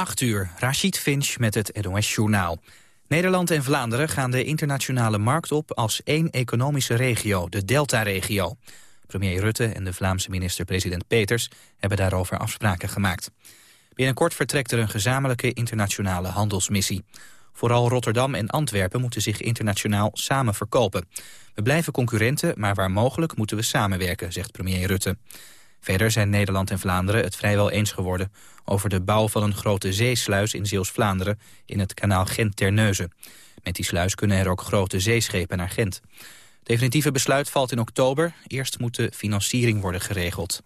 8 uur, Rachid Finch met het NOS-journaal. Nederland en Vlaanderen gaan de internationale markt op als één economische regio, de Delta-regio. Premier Rutte en de Vlaamse minister-president Peters hebben daarover afspraken gemaakt. Binnenkort vertrekt er een gezamenlijke internationale handelsmissie. Vooral Rotterdam en Antwerpen moeten zich internationaal samen verkopen. We blijven concurrenten, maar waar mogelijk moeten we samenwerken, zegt premier Rutte. Verder zijn Nederland en Vlaanderen het vrijwel eens geworden... over de bouw van een grote zeesluis in Zeeuws-Vlaanderen... in het kanaal Gent-Terneuzen. Met die sluis kunnen er ook grote zeeschepen naar Gent. Definitieve besluit valt in oktober. Eerst moet de financiering worden geregeld.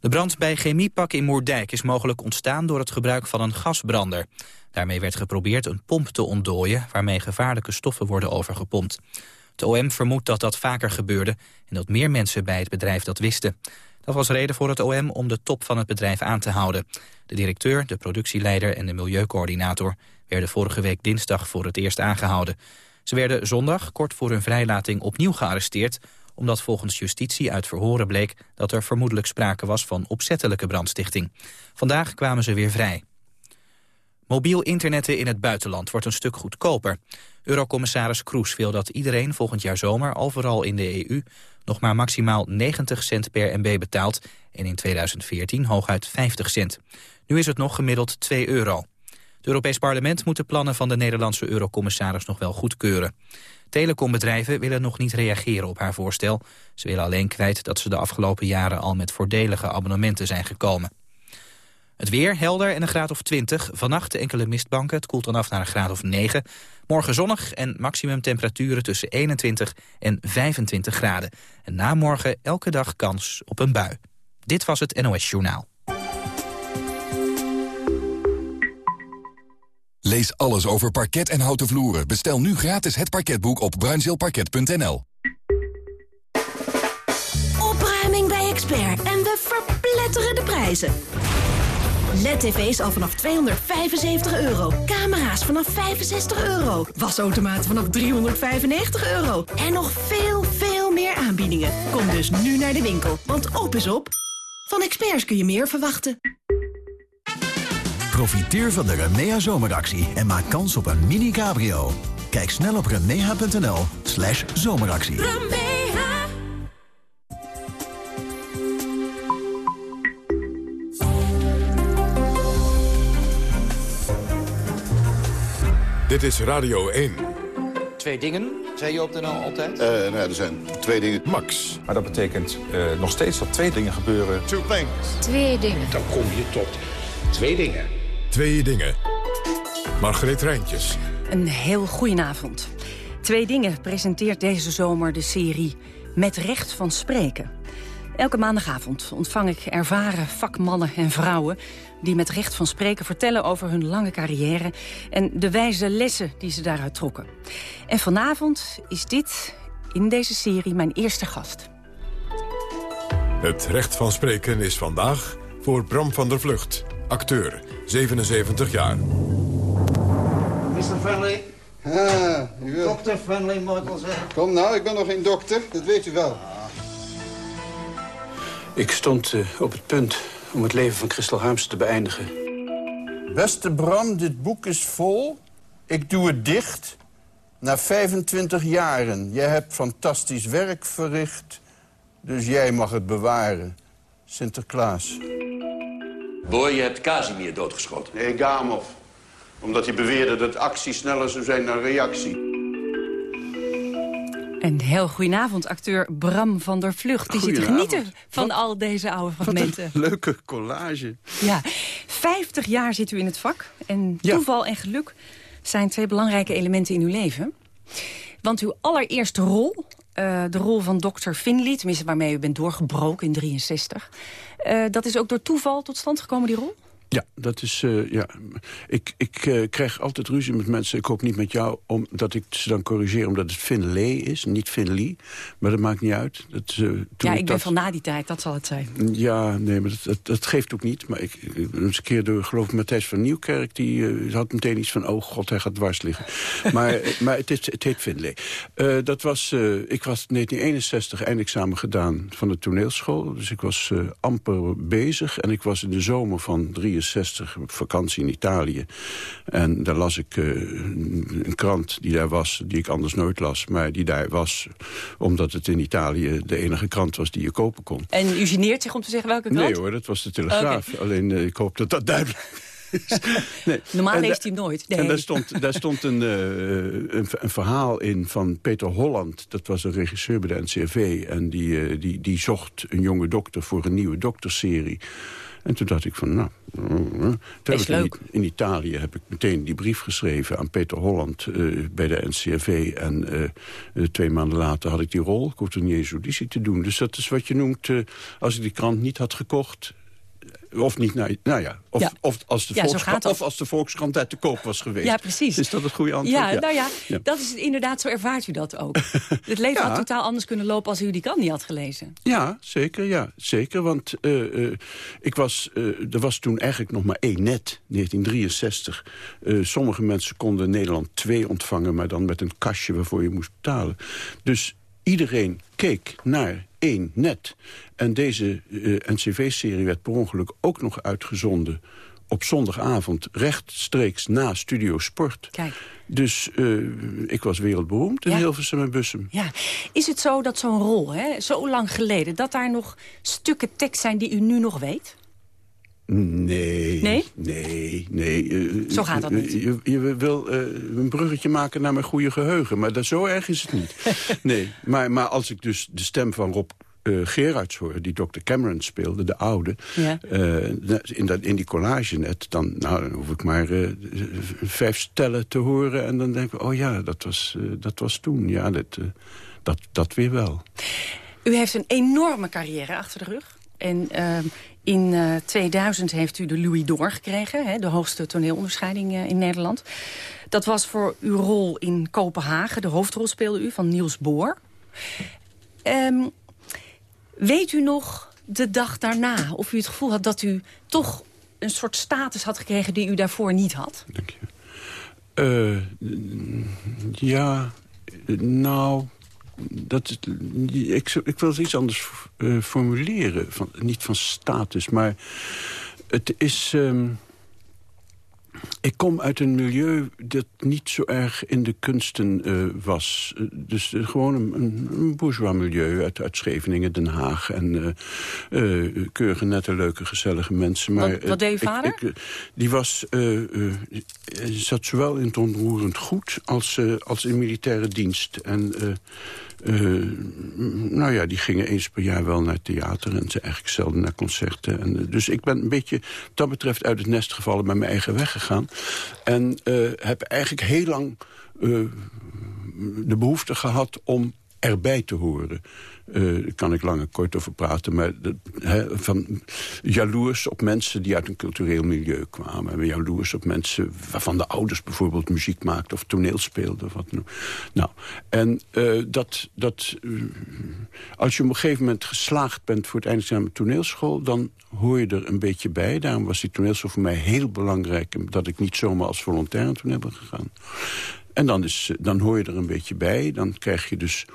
De brand bij Chemiepak in Moerdijk is mogelijk ontstaan door het gebruik van een gasbrander. Daarmee werd geprobeerd een pomp te ontdooien waarmee gevaarlijke stoffen worden overgepompt. De OM vermoedt dat dat vaker gebeurde en dat meer mensen bij het bedrijf dat wisten. Dat was reden voor het OM om de top van het bedrijf aan te houden. De directeur, de productieleider en de milieucoördinator werden vorige week dinsdag voor het eerst aangehouden. Ze werden zondag kort voor hun vrijlating opnieuw gearresteerd omdat volgens justitie uit verhoren bleek dat er vermoedelijk sprake was van opzettelijke brandstichting. Vandaag kwamen ze weer vrij. Mobiel internetten in het buitenland wordt een stuk goedkoper. Eurocommissaris Kroes wil dat iedereen volgend jaar zomer overal in de EU nog maar maximaal 90 cent per MB betaalt en in 2014 hooguit 50 cent. Nu is het nog gemiddeld 2 euro. Het Europees Parlement moet de plannen van de Nederlandse eurocommissaris nog wel goedkeuren. Telecombedrijven willen nog niet reageren op haar voorstel. Ze willen alleen kwijt dat ze de afgelopen jaren al met voordelige abonnementen zijn gekomen. Het weer helder en een graad of 20. Vannacht enkele mistbanken. Het koelt dan af naar een graad of 9. Morgen zonnig en maximum temperaturen tussen 21 en 25 graden. En na morgen elke dag kans op een bui. Dit was het NOS Journaal. Lees alles over parket en houten vloeren. Bestel nu gratis het parketboek op bruinzeelparket.nl. Opruiming bij Expert en we verpletteren de prijzen. LED-tv's al vanaf 275 euro. Camera's vanaf 65 euro. Wasautomaten vanaf 395 euro. En nog veel, veel meer aanbiedingen. Kom dus nu naar de winkel, want op is op. Van experts kun je meer verwachten. Profiteer van de Remea zomeractie en maak kans op een mini-cabrio. Kijk snel op remea.nl slash zomeractie. Dit is Radio 1. Twee dingen, zei je op de NL altijd? Uh, nou, er zijn twee dingen. Max. Maar dat betekent uh, nog steeds dat twee dingen gebeuren. Two things. Twee dingen. Dan kom je tot twee dingen. Twee dingen. Margreet Rijntjes. Een heel goedenavond. Twee dingen presenteert deze zomer de serie Met Recht van Spreken. Elke maandagavond ontvang ik ervaren vakmannen en vrouwen... die met recht van spreken vertellen over hun lange carrière... en de wijze lessen die ze daaruit trokken. En vanavond is dit in deze serie mijn eerste gast. Het recht van spreken is vandaag voor Bram van der Vlucht, acteur, 77 jaar. Mr. Friendly. Ah, u wil... Dr. Friendly, moet ik wel zeggen. Kom nou, ik ben nog geen dokter, dat weet u wel. Ik stond uh, op het punt om het leven van Christel Harms te beëindigen. Beste Bram, dit boek is vol. Ik doe het dicht. Na 25 jaren. Jij hebt fantastisch werk verricht. Dus jij mag het bewaren. Sinterklaas. Boy, je hebt Casimir doodgeschoten. Nee, Gamov. Omdat hij beweerde dat actie sneller zou zijn dan reactie. Een heel goedenavond, acteur Bram van der Vlucht. Die zit te genieten van Wat? al deze oude fragmenten. leuke collage. Ja, 50 jaar zit u in het vak. En ja. toeval en geluk zijn twee belangrijke elementen in uw leven. Want uw allereerste rol, uh, de rol van dokter Finley... tenminste waarmee u bent doorgebroken in 63... Uh, dat is ook door toeval tot stand gekomen, die rol? Ja, dat is, uh, ja. Ik, ik uh, krijg altijd ruzie met mensen. Ik hoop niet met jou, omdat ik ze dan corrigeer... omdat het Finlay is, niet Finley. Maar dat maakt niet uit. Dat, uh, ja, ik, ik ben dat... van na die tijd, dat zal het zijn. Ja, nee, maar dat, dat, dat geeft ook niet. Maar ik, eens een keer door, geloof ik, Matthijs van Nieuwkerk... die had meteen iets van, oh god, hij gaat dwars liggen. maar maar het, is, het heet Finlay. dat was, ik was 1961 eindexamen gedaan van de toneelschool. Dus ik was amper bezig. En ik was in de zomer van 63 1963 op vakantie in Italië. En daar las ik een krant die daar was, die ik anders nooit las... maar die daar was omdat het in Italië de enige krant was die je kopen kon. En u geneert zich om te zeggen welke krant? Nee hoor, dat was de Telegraaf. Alleen ik hoop dat dat duidelijk Nee. Normaal leest hij nooit. Nee. En daar stond, daar stond een, uh, een, een, verhaal in van Peter Holland. Dat was een regisseur bij de NCRV. En die, uh, die, die zocht een jonge dokter voor een nieuwe dokterserie. En toen dacht ik van, nou... Is leuk. In, in, Italië heb ik meteen die brief geschreven aan Peter Holland bij de NCRV. En twee maanden later had ik die rol. Ik hoefde niet eens auditie te doen. Dus dat is wat je noemt, als ik die krant niet had gekocht of niet, nou, nou ja, of, of, als de ja, Volkskrant, of als de Volkskrant uit te koop was geweest. Ja, precies. Is dat het goede antwoord? Ja, nou ja, dat is inderdaad, zo ervaart u dat ook. het leven had totaal anders kunnen lopen als u die kant niet had gelezen. Ja, zeker, ja, zeker. Want uh, uh, ik was, uh, er was toen eigenlijk nog maar één net, 1963. sommige mensen konden Nederland 2 ontvangen, maar dan met een kastje waarvoor je moest betalen. Dus iedereen keek naar één net. En deze uh, NCV-serie werd per ongeluk ook nog uitgezonden op zondagavond rechtstreeks na Studio Sport. Kijk. Dus uh, ik was wereldberoemd in ja. Hilversum en Bussum. Ja. Is het zo dat zo'n rol, hè, zo lang geleden... dat daar nog stukken tekst zijn die u nu nog weet? Nee. Nee? Nee, nee. Uh, zo gaat dat niet. Je, je wil uh, een bruggetje maken naar mijn goede geheugen. Maar dat, zo erg is het niet. nee, maar, maar als ik dus de stem van Rob uh, Gerards hoor, die Dr. Cameron speelde, de oude... Ja. Uh, in, dat, in die collage net, dan, nou, dan hoef ik maar uh, vijf stellen te horen... en dan denk ik, oh ja, dat was, dat was toen. Ja, dat, dat, dat weer wel. U heeft een enorme carrière achter de rug. En ehm, in uh, 2000 heeft u de Louis d'Or gekregen, hè, de hoogste toneelonderscheiding uh, in Nederland. Dat was voor uw rol in Kopenhagen. De hoofdrol speelde u van Niels Boor. Um, weet u nog de dag daarna of u het gevoel had dat u toch een soort status had gekregen die u daarvoor niet had? Dank je. Uh, ja, nou, dat, ik, ik wil iets anders uh, formuleren. Van, niet van status, maar het is... Um, ik kom uit een milieu dat niet zo erg in de kunsten uh, was. Dus uh, gewoon een, een, bourgeois milieu uit, uit Scheveningen, Den Haag. En keurige, nette, leuke, gezellige mensen. Maar, wat, wat deed je vader? Ik, ik, die was, zat zowel in het onroerend goed als, als in militaire dienst. En uh, nou ja, die gingen eens per jaar wel naar theater... en ze eigenlijk zelden naar concerten. En, uh, dus ik ben een beetje, wat dat betreft, uit het nest gevallen... bij mijn eigen weg gegaan. En uh, heb eigenlijk heel lang de behoefte gehad om erbij te horen. Daar kan ik lang en kort over praten. Maar van jaloers op mensen die uit een cultureel milieu kwamen. Jaloers op mensen waarvan de ouders bijvoorbeeld muziek maakten... of toneel speelden. Of wat nou, en uh, dat, dat, uh, als je op een gegeven moment geslaagd bent... voor het eindexamen toneelschool, dan hoor je er een beetje bij. Daarom was die toneelschool voor mij heel belangrijk... dat ik niet zomaar als volontair aan toneel ben gegaan. En dan, is, dan hoor je er een beetje bij. Dan krijg je dus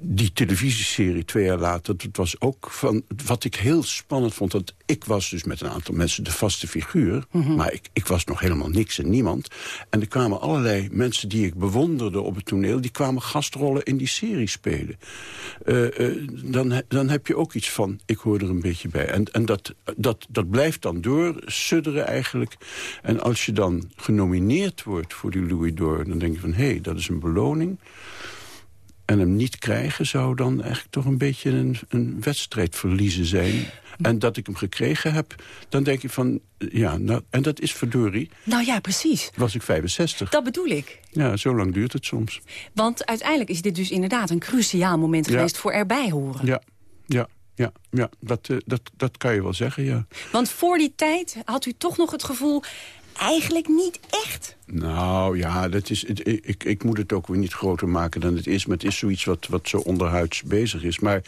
die televisieserie twee jaar later, dat was ook van... wat ik heel spannend vond, dat ik was dus met een aantal mensen de vaste figuur... Mm -hmm. maar ik, ik was nog helemaal niks en niemand. En er kwamen allerlei mensen die ik bewonderde op het toneel... die kwamen gastrollen in die serie spelen. Uh, uh, dan, dan heb je ook iets van, ik hoor er een beetje bij. En, en dat, dat, dat blijft dan door, sudderen eigenlijk. En als je dan genomineerd wordt voor die Louis d'Or... dan denk je van, hé, hey, dat is een beloning en hem niet krijgen... zou dan eigenlijk toch een beetje een, een wedstrijd verliezen zijn. En dat ik hem gekregen heb, dan denk ik van... ja, nou, en dat is verdorie. Nou ja, precies. Was ik 65. Dat bedoel ik. Ja, zo lang duurt het soms. Want uiteindelijk is dit dus inderdaad een cruciaal moment ja. geweest... voor erbij horen. Ja, ja. Ja, ja dat, uh, dat, dat kan je wel zeggen, ja. Want voor die tijd had u toch nog het gevoel eigenlijk niet echt. Nou ja, dat is, ik, ik, ik moet het ook weer niet groter maken dan het is. Maar het is zoiets wat, wat zo onderhuids bezig is. Maar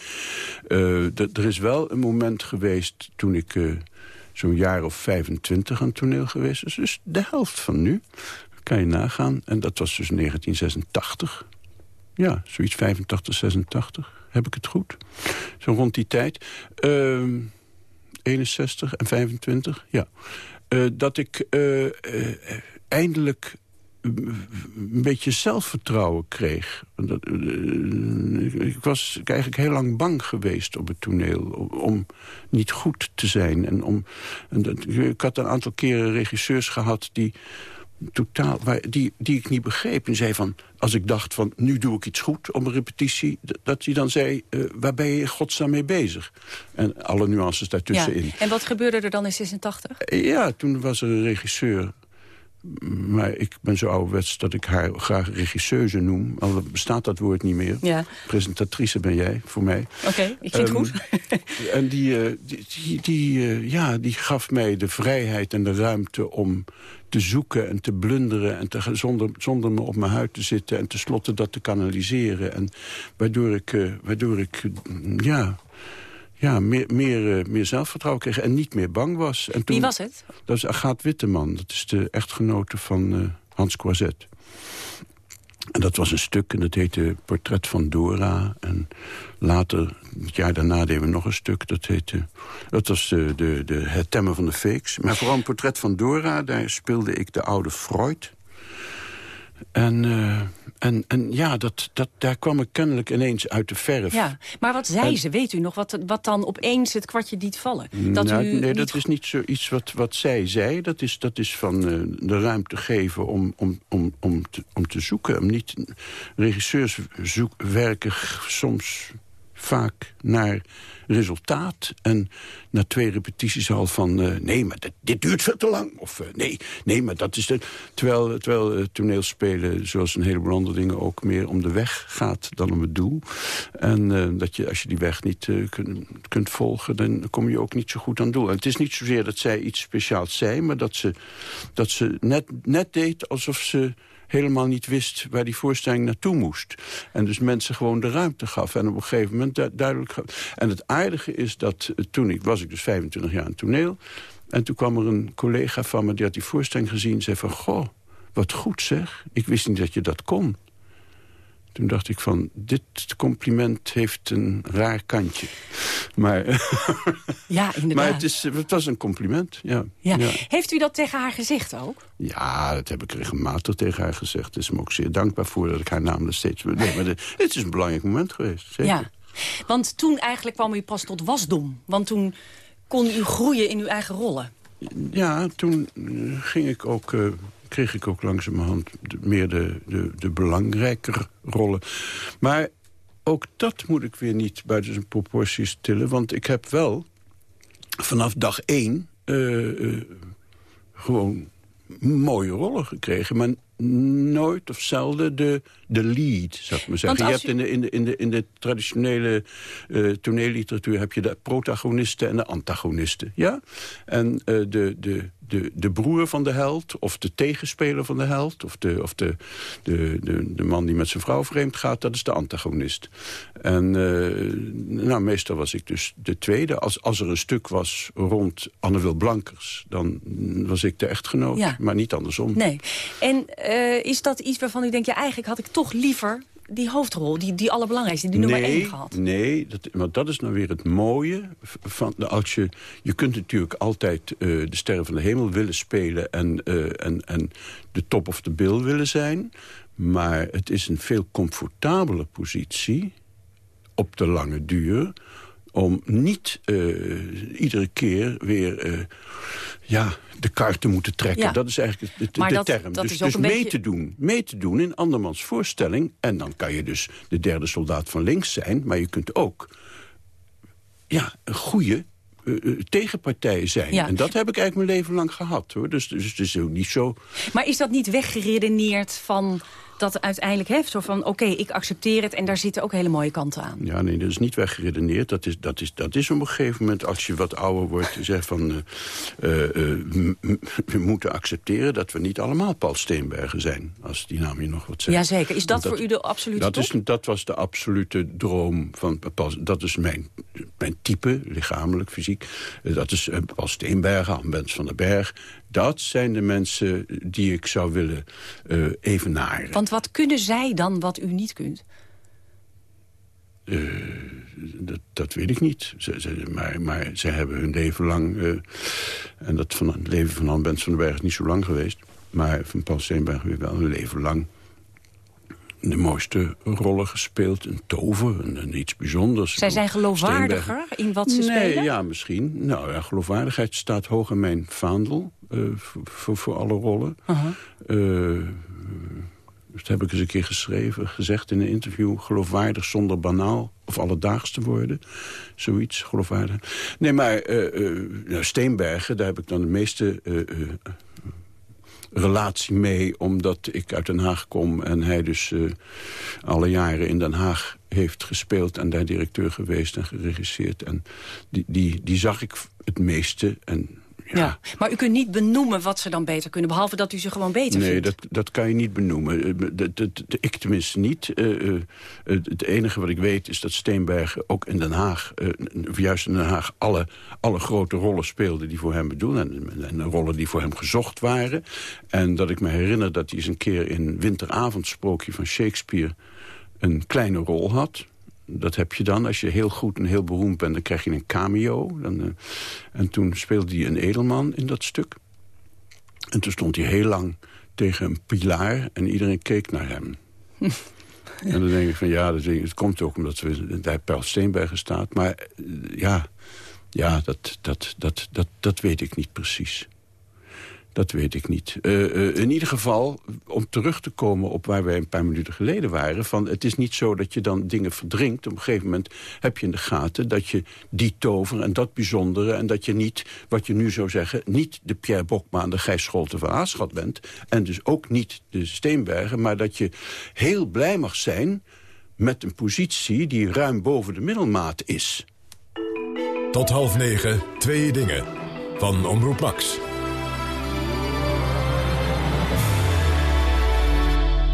uh, er is wel een moment geweest toen ik uh, zo'n jaar of 25 aan toneel geweest is. Dus de helft van nu, kan je nagaan. En dat was dus 1986. Ja, zoiets 85, 86. Heb ik het goed? Zo rond die tijd. Uh, 61 en 25, ja. Uh, dat ik uh, uh, eindelijk een beetje zelfvertrouwen kreeg. Ik was eigenlijk heel lang bang geweest op het toneel... om niet goed te zijn. En om, en dat, ik had een aantal keren regisseurs gehad die totaal, waar, die, die ik niet begreep. En zei van, als ik dacht van, nu doe ik iets goed op een repetitie... dat hij dan zei, uh, waar ben je godsnaam mee bezig? En alle nuances daartussenin. Ja. En wat gebeurde er dan in 86? Ja, toen was er een regisseur... Maar ik ben zo ouderwets dat ik haar graag regisseuse noem. Al bestaat dat woord niet meer. Ja. Presentatrice ben jij, voor mij. Oké, ik vind um, het goed. en die, uh, die, die, die uh, ja, die gaf mij de vrijheid en de ruimte om te zoeken en te blunderen... en te, zonder, zonder me op mijn huid te zitten en tenslotte dat te kanaliseren. En waardoor ik, uh, waardoor ik ja, ja, meer, meer, meer zelfvertrouwen kreeg en niet meer bang was. En toen, Wie was het? Dat is Agaat Witteman. Dat is de echtgenote van uh, Hans Croizet. En dat was een stuk en dat heette Portret van Dora. En later, het jaar daarna, deden we nog een stuk. Dat heette, dat was de, de, de, het temmen van de fakes. Maar vooral een Portret van Dora, daar speelde ik de oude Freud. En, uh, en, en ja, dat, dat, daar kwam ik kennelijk ineens uit de verf. Ja, maar wat zei en, ze? Weet u nog wat, wat dan opeens het kwartje liet vallen? Dat nou, u nee, dat is niet zoiets wat, wat zij zei. Dat is, dat is van uh, de ruimte geven om, om, om, om, te, om te zoeken. Om niet, regisseurs zoek, werken soms vaak naar resultaat. En na twee repetities al van... Uh, nee, maar dit, duurt veel te lang. Of uh, nee, nee, maar dat is... De... Terwijl, terwijl uh, toneelspelen, zoals een heleboel andere dingen... ook meer om de weg gaat dan om het doel. En dat je, als je die weg niet kun, kunt volgen... dan kom je ook niet zo goed aan het doel. En het is niet zozeer dat zij iets speciaals zei... maar dat ze, dat ze net, net deed alsof ze helemaal niet wist waar die voorstelling naartoe moest. En dus mensen gewoon de ruimte gaf. En op een gegeven moment du duidelijk... En het aardige is dat uh, toen ik was ik dus 25 jaar aan toneel... en toen kwam er een collega van me, die had die voorstelling gezien... en zei van, goh, wat goed zeg. Ik wist niet dat je dat kon. Toen dacht ik van, dit compliment heeft een raar kantje. Maar, ja, inderdaad. maar het, is, het was een compliment, ja. ja. Heeft u dat tegen haar gezegd ook? Ja, dat heb ik regelmatig tegen haar gezegd. Daar is me ook zeer dankbaar voor dat ik haar naam steeds... Nee, maar de, het is een belangrijk moment geweest, zeker. Ja, want toen eigenlijk kwam u pas tot wasdom. Want toen kon u groeien in uw eigen rollen. Ja, toen ging ik ook... Uh, kreeg ik ook langzamerhand meer de, de, de rollen. Maar ook dat moet ik weer niet buiten zijn proporties tillen. Want ik heb wel vanaf dag één uh, uh, gewoon mooie rollen gekregen. Maar nooit of zelden de, de lead, zou ik maar zeggen. Je hebt in de, in, de, in, de, in de traditionele uh, toneelliteratuur... heb je de protagonisten en de antagonisten. Ja? En uh, de, de, de, de broer van de held, of de tegenspeler van de held... of, de, of de, de, de, de man die met zijn vrouw vreemd gaat, dat is de antagonist. En uh, nou, meestal was ik dus de tweede. Als, als er een stuk was rond Anne Wil Blankers... dan was ik de echtgenoot, ja. maar niet andersom. Nee. En uh, is dat iets waarvan u denkt... ja, eigenlijk had ik toch liever die hoofdrol, die, die allerbelangrijkste, die nummer nee, één gehad. Nee, dat, maar dat is nou weer het mooie. Van, als je, je kunt natuurlijk altijd uh, de sterren van de hemel willen spelen... En, uh, en, en de top of the bill willen zijn. Maar het is een veel comfortabele positie op de lange duur om niet uh, iedere keer weer uh, ja, de kaart te moeten trekken. Ja. Dat is eigenlijk de, de, de dat, term. Dat dus dus mee beetje... te doen. Mee te doen in andermans voorstelling. En dan kan je dus de derde soldaat van links zijn. Maar je kunt ook ja, een goede uh, tegenpartij zijn. Ja. En dat heb ik eigenlijk mijn leven lang gehad. hoor. Dus, dus het is ook niet zo... Maar is dat niet weggeredeneerd van dat uiteindelijk heeft. Zo van, oké, okay, ik accepteer het en daar zitten ook hele mooie kanten aan. Ja, nee, dat is niet weggeredeneerd. Dat is, dat is, dat is op een gegeven moment, als je wat ouder wordt... zegt van, uh, uh, uh, we moeten accepteren dat we niet allemaal Paul Steenbergen zijn. Als die naam je nog wat zegt. Jazeker. Is dat, dat voor u de absolute dat top? Is, dat was de absolute droom van Paul. Dat is mijn, mijn type, lichamelijk, fysiek. Dat is Paul Steenbergen, Anne van den Berg. Dat zijn de mensen die ik zou willen uh, evenaren. Want wat kunnen zij dan wat u niet kunt? Uh, dat, dat weet ik niet. Ze, ze, maar, maar ze hebben hun leven lang... eh, en dat van, het leven van Anne Bens van den Berg is niet zo lang geweest... maar van Paul Steenberg weer wel hun leven lang de mooiste rollen gespeeld. Een tover, een, een iets bijzonders. Zij zijn geloofwaardiger Steenberg- in wat ze nee, spelen? ja, misschien. Nou ja, geloofwaardigheid staat hoog in mijn vaandel. Eh, voor, voor, alle rollen. Eh, dat heb ik eens een keer geschreven, gezegd in een interview. Geloofwaardig zonder banaal of alledaags te worden. Zoiets, geloofwaardig. Nee, maar eh, nou, Steenbergen, daar heb ik dan de meeste... relatie mee, omdat ik uit Den Haag kom... en hij dus alle jaren in Den Haag heeft gespeeld... en daar directeur geweest en geregisseerd. En die, die, die zag ik het meeste. En Ja. Maar u kunt niet benoemen wat ze dan beter kunnen... behalve dat u ze gewoon beter Nee, vindt. dat, dat kan je niet benoemen. Eh, Dat, dat, dat- ik tenminste niet. Eh, eh, het het enige wat ik weet is dat Steenbergen ook in Den Haag... of juist in Den Haag alle, alle grote rollen speelde die voor hem bedoeld... En, en rollen die voor hem gezocht waren. En dat ik me herinner dat hij eens een keer in Winteravondsprookje van Shakespeare... een kleine rol had... Dat heb je dan. Als je heel goed en heel beroemd bent, dan krijg je een cameo. Dan, eh, en toen speelde hij een edelman in dat stuk. En toen stond hij heel lang tegen een pilaar en iedereen keek naar hem. En dan denk ik van ja, dat, het komt ook omdat we bij Peil Steenbergen staat. Maar eh, ja, ja dat, dat, dat, dat, dat weet ik niet precies. Dat weet ik niet. Eh, eh, in ieder geval, om terug te komen op waar wij een paar minuten geleden waren... Van, het is niet zo dat je dan dingen verdrinkt. Op een gegeven moment heb je in de gaten dat je die tover en dat bijzondere... en dat je niet, wat je nu zou zeggen... niet de Pierre Bokma en de Gijs Scholte van Aarschot bent... en dus ook niet de Steenbergen... maar dat je heel blij mag zijn met een positie die ruim boven de middelmaat is. Tot half negen, twee dingen. Van Omroep Max.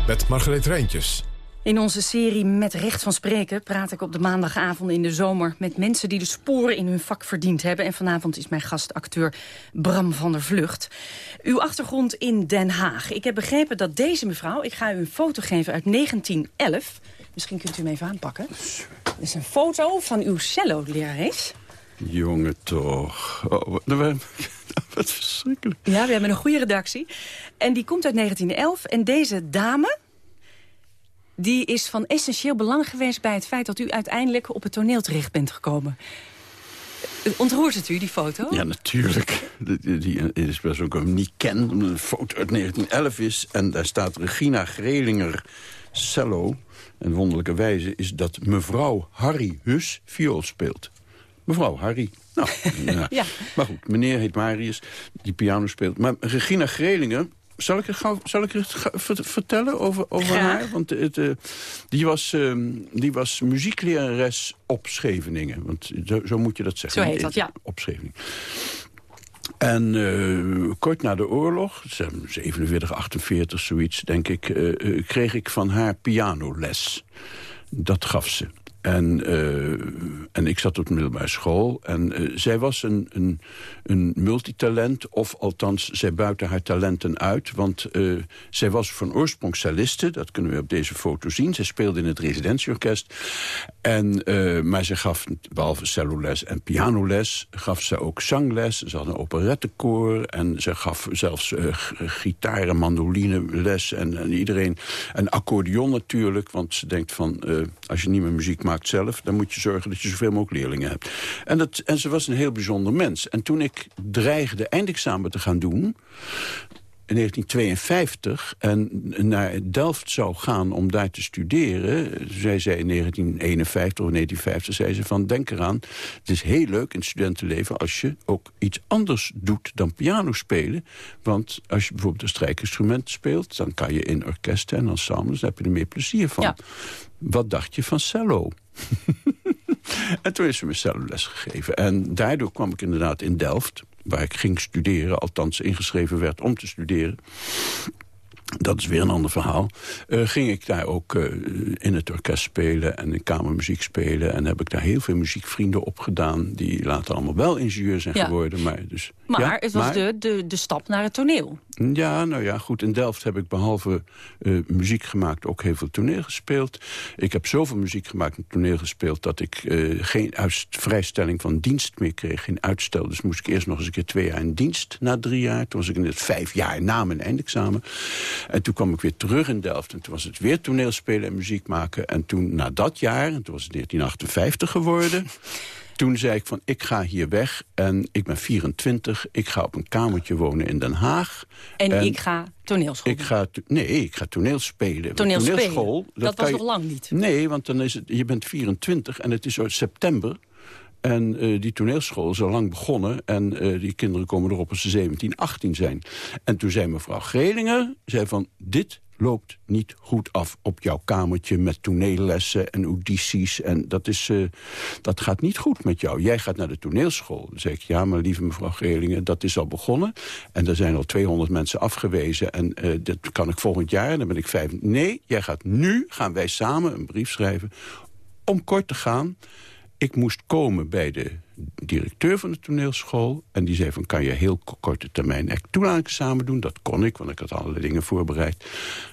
Met Margreet Rijntjes. In onze serie Met Recht van Spreken praat ik op de maandagavond in de zomer... met mensen die de sporen in hun vak verdiend hebben. En vanavond is mijn gast acteur Bram van der Vlucht. Uw achtergrond in Den Haag. Ik heb begrepen dat deze mevrouw... ik ga u een foto geven uit 1911. Misschien kunt u hem even aanpakken. Dit is een foto van uw cello-lerares. Jongen toch. Oh, wat, wat verschrikkelijk. Ja, we hebben een goede redactie. En die komt uit 1911. En deze dame... die is van essentieel belang geweest bij het feit... dat u uiteindelijk op het toneel terecht bent gekomen. Eh, Ontroert het u, die foto? Ja, natuurlijk. Die, die, die is best ook niet ken, een foto uit 1911 is. En daar staat Regina Grelinger cello. En wonderlijke wijze is dat mevrouw Harry Hus viool speelt. Mevrouw Harry. Nou, ja. Ja. Maar goed, meneer heet Marius, die piano speelt. Maar Regina Grelinger... Zal ik het, gauw, zal ik het vertellen over, over haar? Want het, eh, die, was, ehm, die was muzieklerares op Scheveningen. Want zo, zo moet je dat zeggen. Zo heet dat, ja. Op Scheveningen. En eh, kort na de oorlog, 47, 48, zoiets, denk ik... eh, kreeg ik van haar pianoles. Dat gaf ze. En, eh, en ik zat op de middelbare school. En eh, zij was een, een, een multitalent, of althans, zij buitte haar talenten uit. Want eh, zij was van oorsprong celliste, dat kunnen we op deze foto zien. Zij speelde in het residentieorkest. En, maar ze gaf, behalve celloles en pianoles, gaf ze ook zangles. Ze had een operettekoor en ze gaf zelfs eh, g- gitaar en. En, en iedereen, en accordeon natuurlijk, want ze denkt van... als je niet meer muziek maakt zelf, dan moet je zorgen dat je zoveel mogelijk leerlingen hebt. En, dat, en ze was een heel bijzonder mens. En toen ik dreigde eindexamen te gaan doen in 1952 en naar Delft zou gaan om daar te studeren... zij zei in 1951 of 1950, zei ze van denk eraan... het is heel leuk in studentenleven als je ook iets anders doet dan piano spelen. Want als je bijvoorbeeld een strijkinstrument speelt... dan kan je in orkesten en ensembles, daar heb je er meer plezier van. Ja. Wat dacht je van cello? En toen is ze me celloles gegeven. En daardoor kwam ik inderdaad in Delft, waar ik ging studeren... althans ingeschreven werd om te studeren. Dat is weer een ander verhaal. Eh, ging ik daar ook eh, in het orkest spelen en in kamermuziek spelen. En heb ik daar heel veel muziekvrienden opgedaan... die later allemaal wel ingenieur zijn Ja. geworden. Maar, dus, Maar ja, het was maar- De, de, de stap naar het toneel. Ja, nou ja, goed. In Delft heb ik behalve uh, muziek gemaakt ook heel veel toneel gespeeld. Ik heb zoveel muziek gemaakt en toneel gespeeld... dat ik uh, geen vrijstelling van dienst meer kreeg, geen uitstel. Dus moest ik eerst nog eens een keer twee jaar in dienst na drie jaar. Toen was ik in het vijf jaar na mijn eindexamen. En toen kwam ik weer terug in Delft. En toen was het weer toneelspelen en muziek maken. En toen, na dat jaar, en toen was het 1958 geworden... Toen zei ik van, ik ga hier weg en ik ben 24. Ik ga op een kamertje wonen in Den Haag. En, ik ga toneelschool ik ga Nee, ik ga toneelspelen. Toneelschool, dat, dat was nog lang niet. Nee, want dan is het, je bent 24 en het is uit september. En uh, die toneelschool is al lang begonnen. En uh, die kinderen komen erop als ze 17, 18 zijn. En toen zei mevrouw Grelinger, zei van, dit loopt niet goed af op jouw kamertje met toneellessen en audities. En dat, is, uh, dat gaat niet goed met jou. Jij gaat naar de toneelschool. Dan zeg ik, ja, maar lieve mevrouw Gelingen, dat is al begonnen. En er zijn al 200 mensen afgewezen. En dat kan ik volgend jaar, en dan ben ik vijf. Nee, jij gaat nu, gaan wij samen een brief schrijven... om kort te gaan ik moest komen bij de directeur van de toneelschool. En die zei van, kan je heel korte termijn samen doen? Dat kon ik, want ik had allerlei dingen voorbereid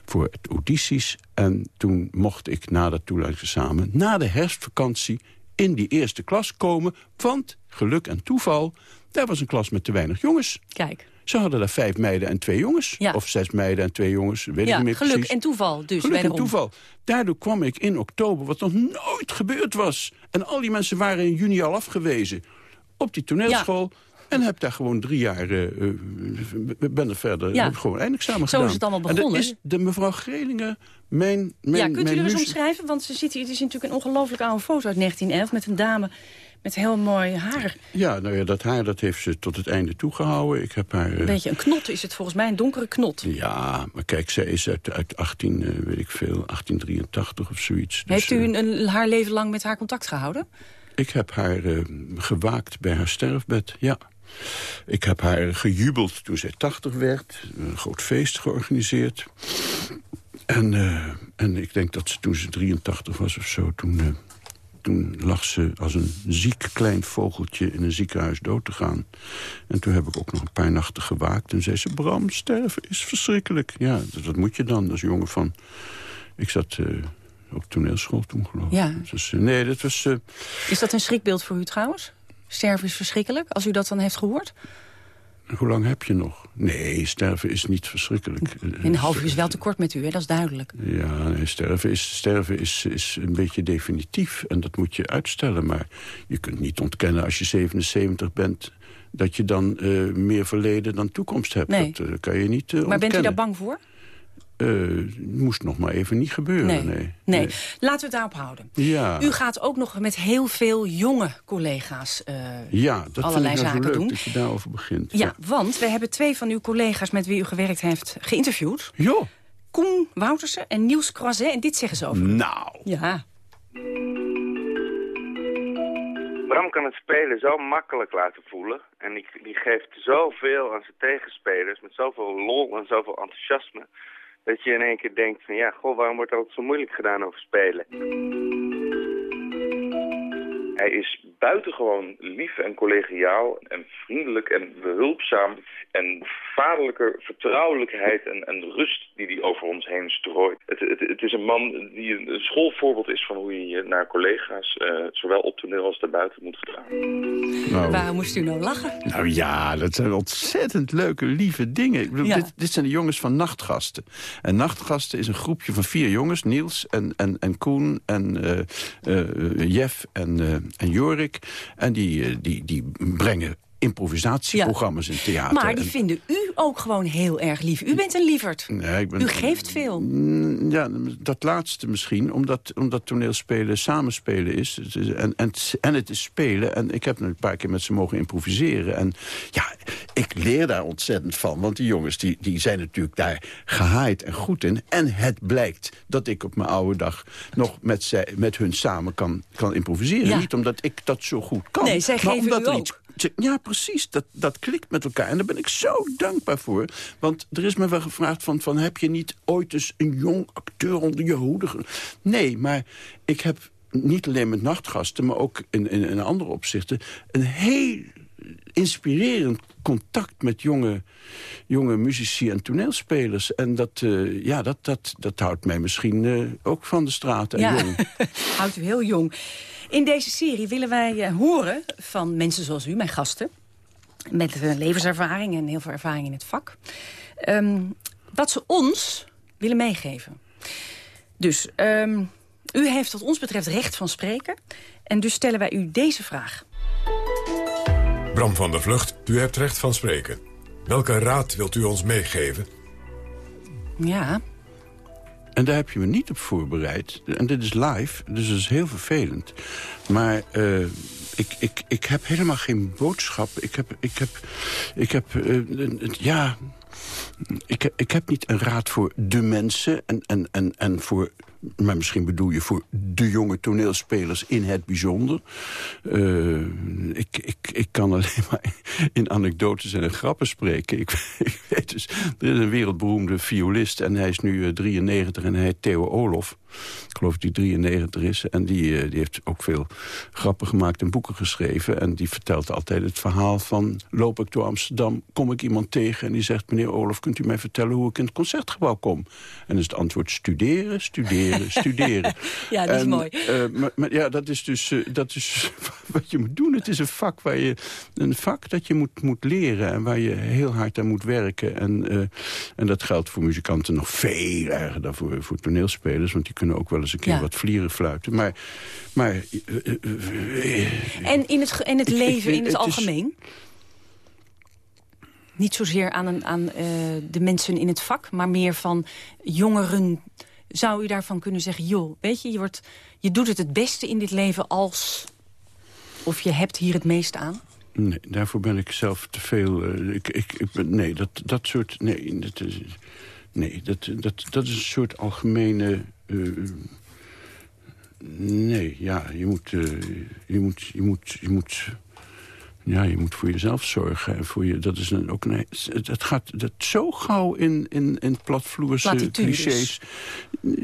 voor het audities. En toen mocht ik na dat samen, na de herfstvakantie... in die eerste klas komen, want geluk en toeval... daar was een klas met te weinig jongens. Kijk. Ze hadden daar vijf meiden en twee jongens. Of zes meiden en twee jongens, weet ja, ik niet meer geluk precies. en toeval dus. Geluk en toeval. Daardoor kwam ik in oktober, wat nog nooit gebeurd was. En al die mensen waren in juni al afgewezen. Op die toneelschool. En heb daar gewoon drie jaar, uh, ben er verder, ja. heb gewoon eindexamen Zo gedaan. Zo is het allemaal begonnen. En dat is de mevrouw Grelingen, mijn, mijn Ja, kunt mijn u er eens omschrijven? Want ze ziet, hier- het is natuurlijk een ongelooflijk oude foto uit 1911... met een dame met heel mooi haar. Ja, nou ja, dat haar dat heeft ze tot het einde toegehouden. Ik heb haar... Een eh, beetje een knot is het volgens mij, een donkere knot. Ja, maar kijk, zij is uit, uit 18, eh, weet ik veel, 1883 of zoiets. Dus, Heeft u eh, een, een- haar leven lang met haar contact gehouden? Ik heb haar gewaakt bij haar sterfbed, ja. Ik heb haar gejubeld toen zij 80 werd. Een groot feest georganiseerd. En, en ik denk dat ze toen ze 83 was of zo... toen, toen lag ze als een ziek klein vogeltje in een ziekenhuis dood te gaan. En toen heb ik ook nog een paar nachten gewaakt. En zei ze, Bram, sterven is verschrikkelijk. Ja, dat, dat moet je dan als jongen van... Ik zat eh, op toneelschool toen, geloof ik. Ja. Dus, eh, nee, dat was... eh, Is dat een schrikbeeld voor u trouwens? Sterven is verschrikkelijk, als u dat dan heeft gehoord? Hoe lang heb je nog? Nee, sterven is niet verschrikkelijk. Een half uur is wel te kort met u, hè? dat is duidelijk. Ja, nee, sterven, is, sterven is, is een beetje definitief. En dat moet je uitstellen. Maar je kunt niet ontkennen als je 77 bent... dat je dan eh, meer verleden dan toekomst hebt. Nee. Dat eh, kan je niet eh, Maar bent u daar bang voor? Eh, moest nog maar even niet gebeuren, Nee. nee. Nee, laten we het daarop houden. Ja. U gaat ook nog met heel veel jonge collega's eh, ja, dat allerlei vind ik nou zaken leuk doen. dat je daarover begint. Ja, want we hebben twee van uw collega's met wie u gewerkt heeft geïnterviewd. Jo. Koen Woutersen en Niels Croiset. En dit zeggen ze over. Nou. Ja. Bram kan het spelen zo makkelijk laten voelen. En die, die geeft zoveel aan zijn tegenspelers met zoveel lol en zoveel enthousiasme. Dat je in één keer denkt van ja, goh, waarom wordt altijd zo moeilijk gedaan over spelen? Hij is buitengewoon lief en collegiaal en vriendelijk en behulpzaam. En vaderlijke vertrouwelijkheid en, en rust die hij over ons heen strooit. Het, het, het is een man die een schoolvoorbeeld is van hoe je je naar collega's, eh, zowel op toneel als daarbuiten, moet gedragen. Nou, Waarom moest u nou lachen? Nou ja, dat zijn ontzettend leuke, lieve dingen. Ik bedoel, Ja. dit, dit zijn de jongens van Nachtgasten. En Nachtgasten is een groepje van vier jongens. Niels en, en, en Koen en eh, eh, Jeff en, eh, en Jorik. En die, eh, die, die brengen improvisatieprogramma's in theater. Maar die En- vinden u ook gewoon heel erg lief. U bent een lieverd. Nee, ik ben- U geeft veel. Mm, Ja, dat laatste misschien, omdat, omdat toneelspelen samenspelen is. En, en, en het is spelen. En ik heb nu een paar keer met ze mogen improviseren. En ja, ik leer daar ontzettend van. Want die jongens die, die zijn natuurlijk daar gehaaid en goed in. En het blijkt dat ik op mijn oude dag nog met, zij, met hun samen kan, kan improviseren. Ja. Niet omdat ik dat zo goed kan. Nee, zij maar geven omdat u er ook. iets ja, precies. Dat, dat klikt met elkaar. En daar ben ik zo dankbaar voor. Want er is me wel gevraagd van, van... heb je niet ooit eens een jong acteur onder je hoede? Nee, maar ik heb niet alleen met nachtgasten... maar ook in, in, in andere opzichten... een heel inspirerend contact met jonge, jonge muzici en toneelspelers. En dat, uh, ja, dat, dat, dat houdt mij misschien uh, ook van de straat en ja. jong. houdt u heel jong. In deze serie willen wij uh, horen van mensen zoals u, mijn gasten... met levenservaring en heel veel ervaring in het vak... Um, wat ze ons willen meegeven. Dus um, u heeft wat ons betreft recht van spreken. En dus stellen wij u deze vraag. Bram van der Vlucht, u hebt recht van spreken. Welke raad wilt u ons meegeven? Ja. En daar heb je me niet op voorbereid. En dit is live, dus dat is heel vervelend. Maar uh, ik, ik, ik heb helemaal geen boodschap. Ik heb... Ik heb, ik heb uh, ja... Ik, ik heb niet een raad voor de mensen en, en, en, en voor maar misschien bedoel je voor de jonge toneelspelers in het bijzonder. Uh, ik, ik, ik kan alleen maar in anekdotes en grappen spreken. Ik, ik, weet dus, er is een wereldberoemde violist en hij is nu 93 en hij heet Theo Olof. Ik geloof dat hij 93 is. En die, uh, die heeft ook veel grappen gemaakt en boeken geschreven. En die vertelt altijd het verhaal van... loop ik door Amsterdam, kom ik iemand tegen... en die zegt, meneer Olof, kunt u mij vertellen hoe ik in het Concertgebouw kom? En is het antwoord studeren, studeren, studeren. ja, dat is en, mooi. Uh, maar, maar, ja, dat is dus uh, dat is wat je moet doen. Het is een vak, waar je, een vak dat je moet, moet leren... en waar je heel hard aan moet werken. En, uh, en dat geldt voor muzikanten nog veel erger dan voor, voor toneelspelers... want die kunnen ook wel eens een keer ja. wat vlieren fluiten. Maar, maar, en in het, in het leven, ik, in het, het algemeen? Is... Niet zozeer aan, een, aan uh, de mensen in het vak, maar meer van jongeren. Zou u daarvan kunnen zeggen, joh, weet je, je, wordt, je doet het het beste in dit leven als... of je hebt hier het meest aan? Nee, daarvoor ben ik zelf te veel... Uh, ik, ik, ik nee, dat, dat soort... Nee, dat is, nee dat, dat, dat is een soort algemene... Uh, nee, ja, je moet, uh, je moet, je moet, je moet, ja, je moet voor jezelf zorgen. En voor je, dat is een, ook een, het gaat dat zo gauw in, in, in platvloerse clichés.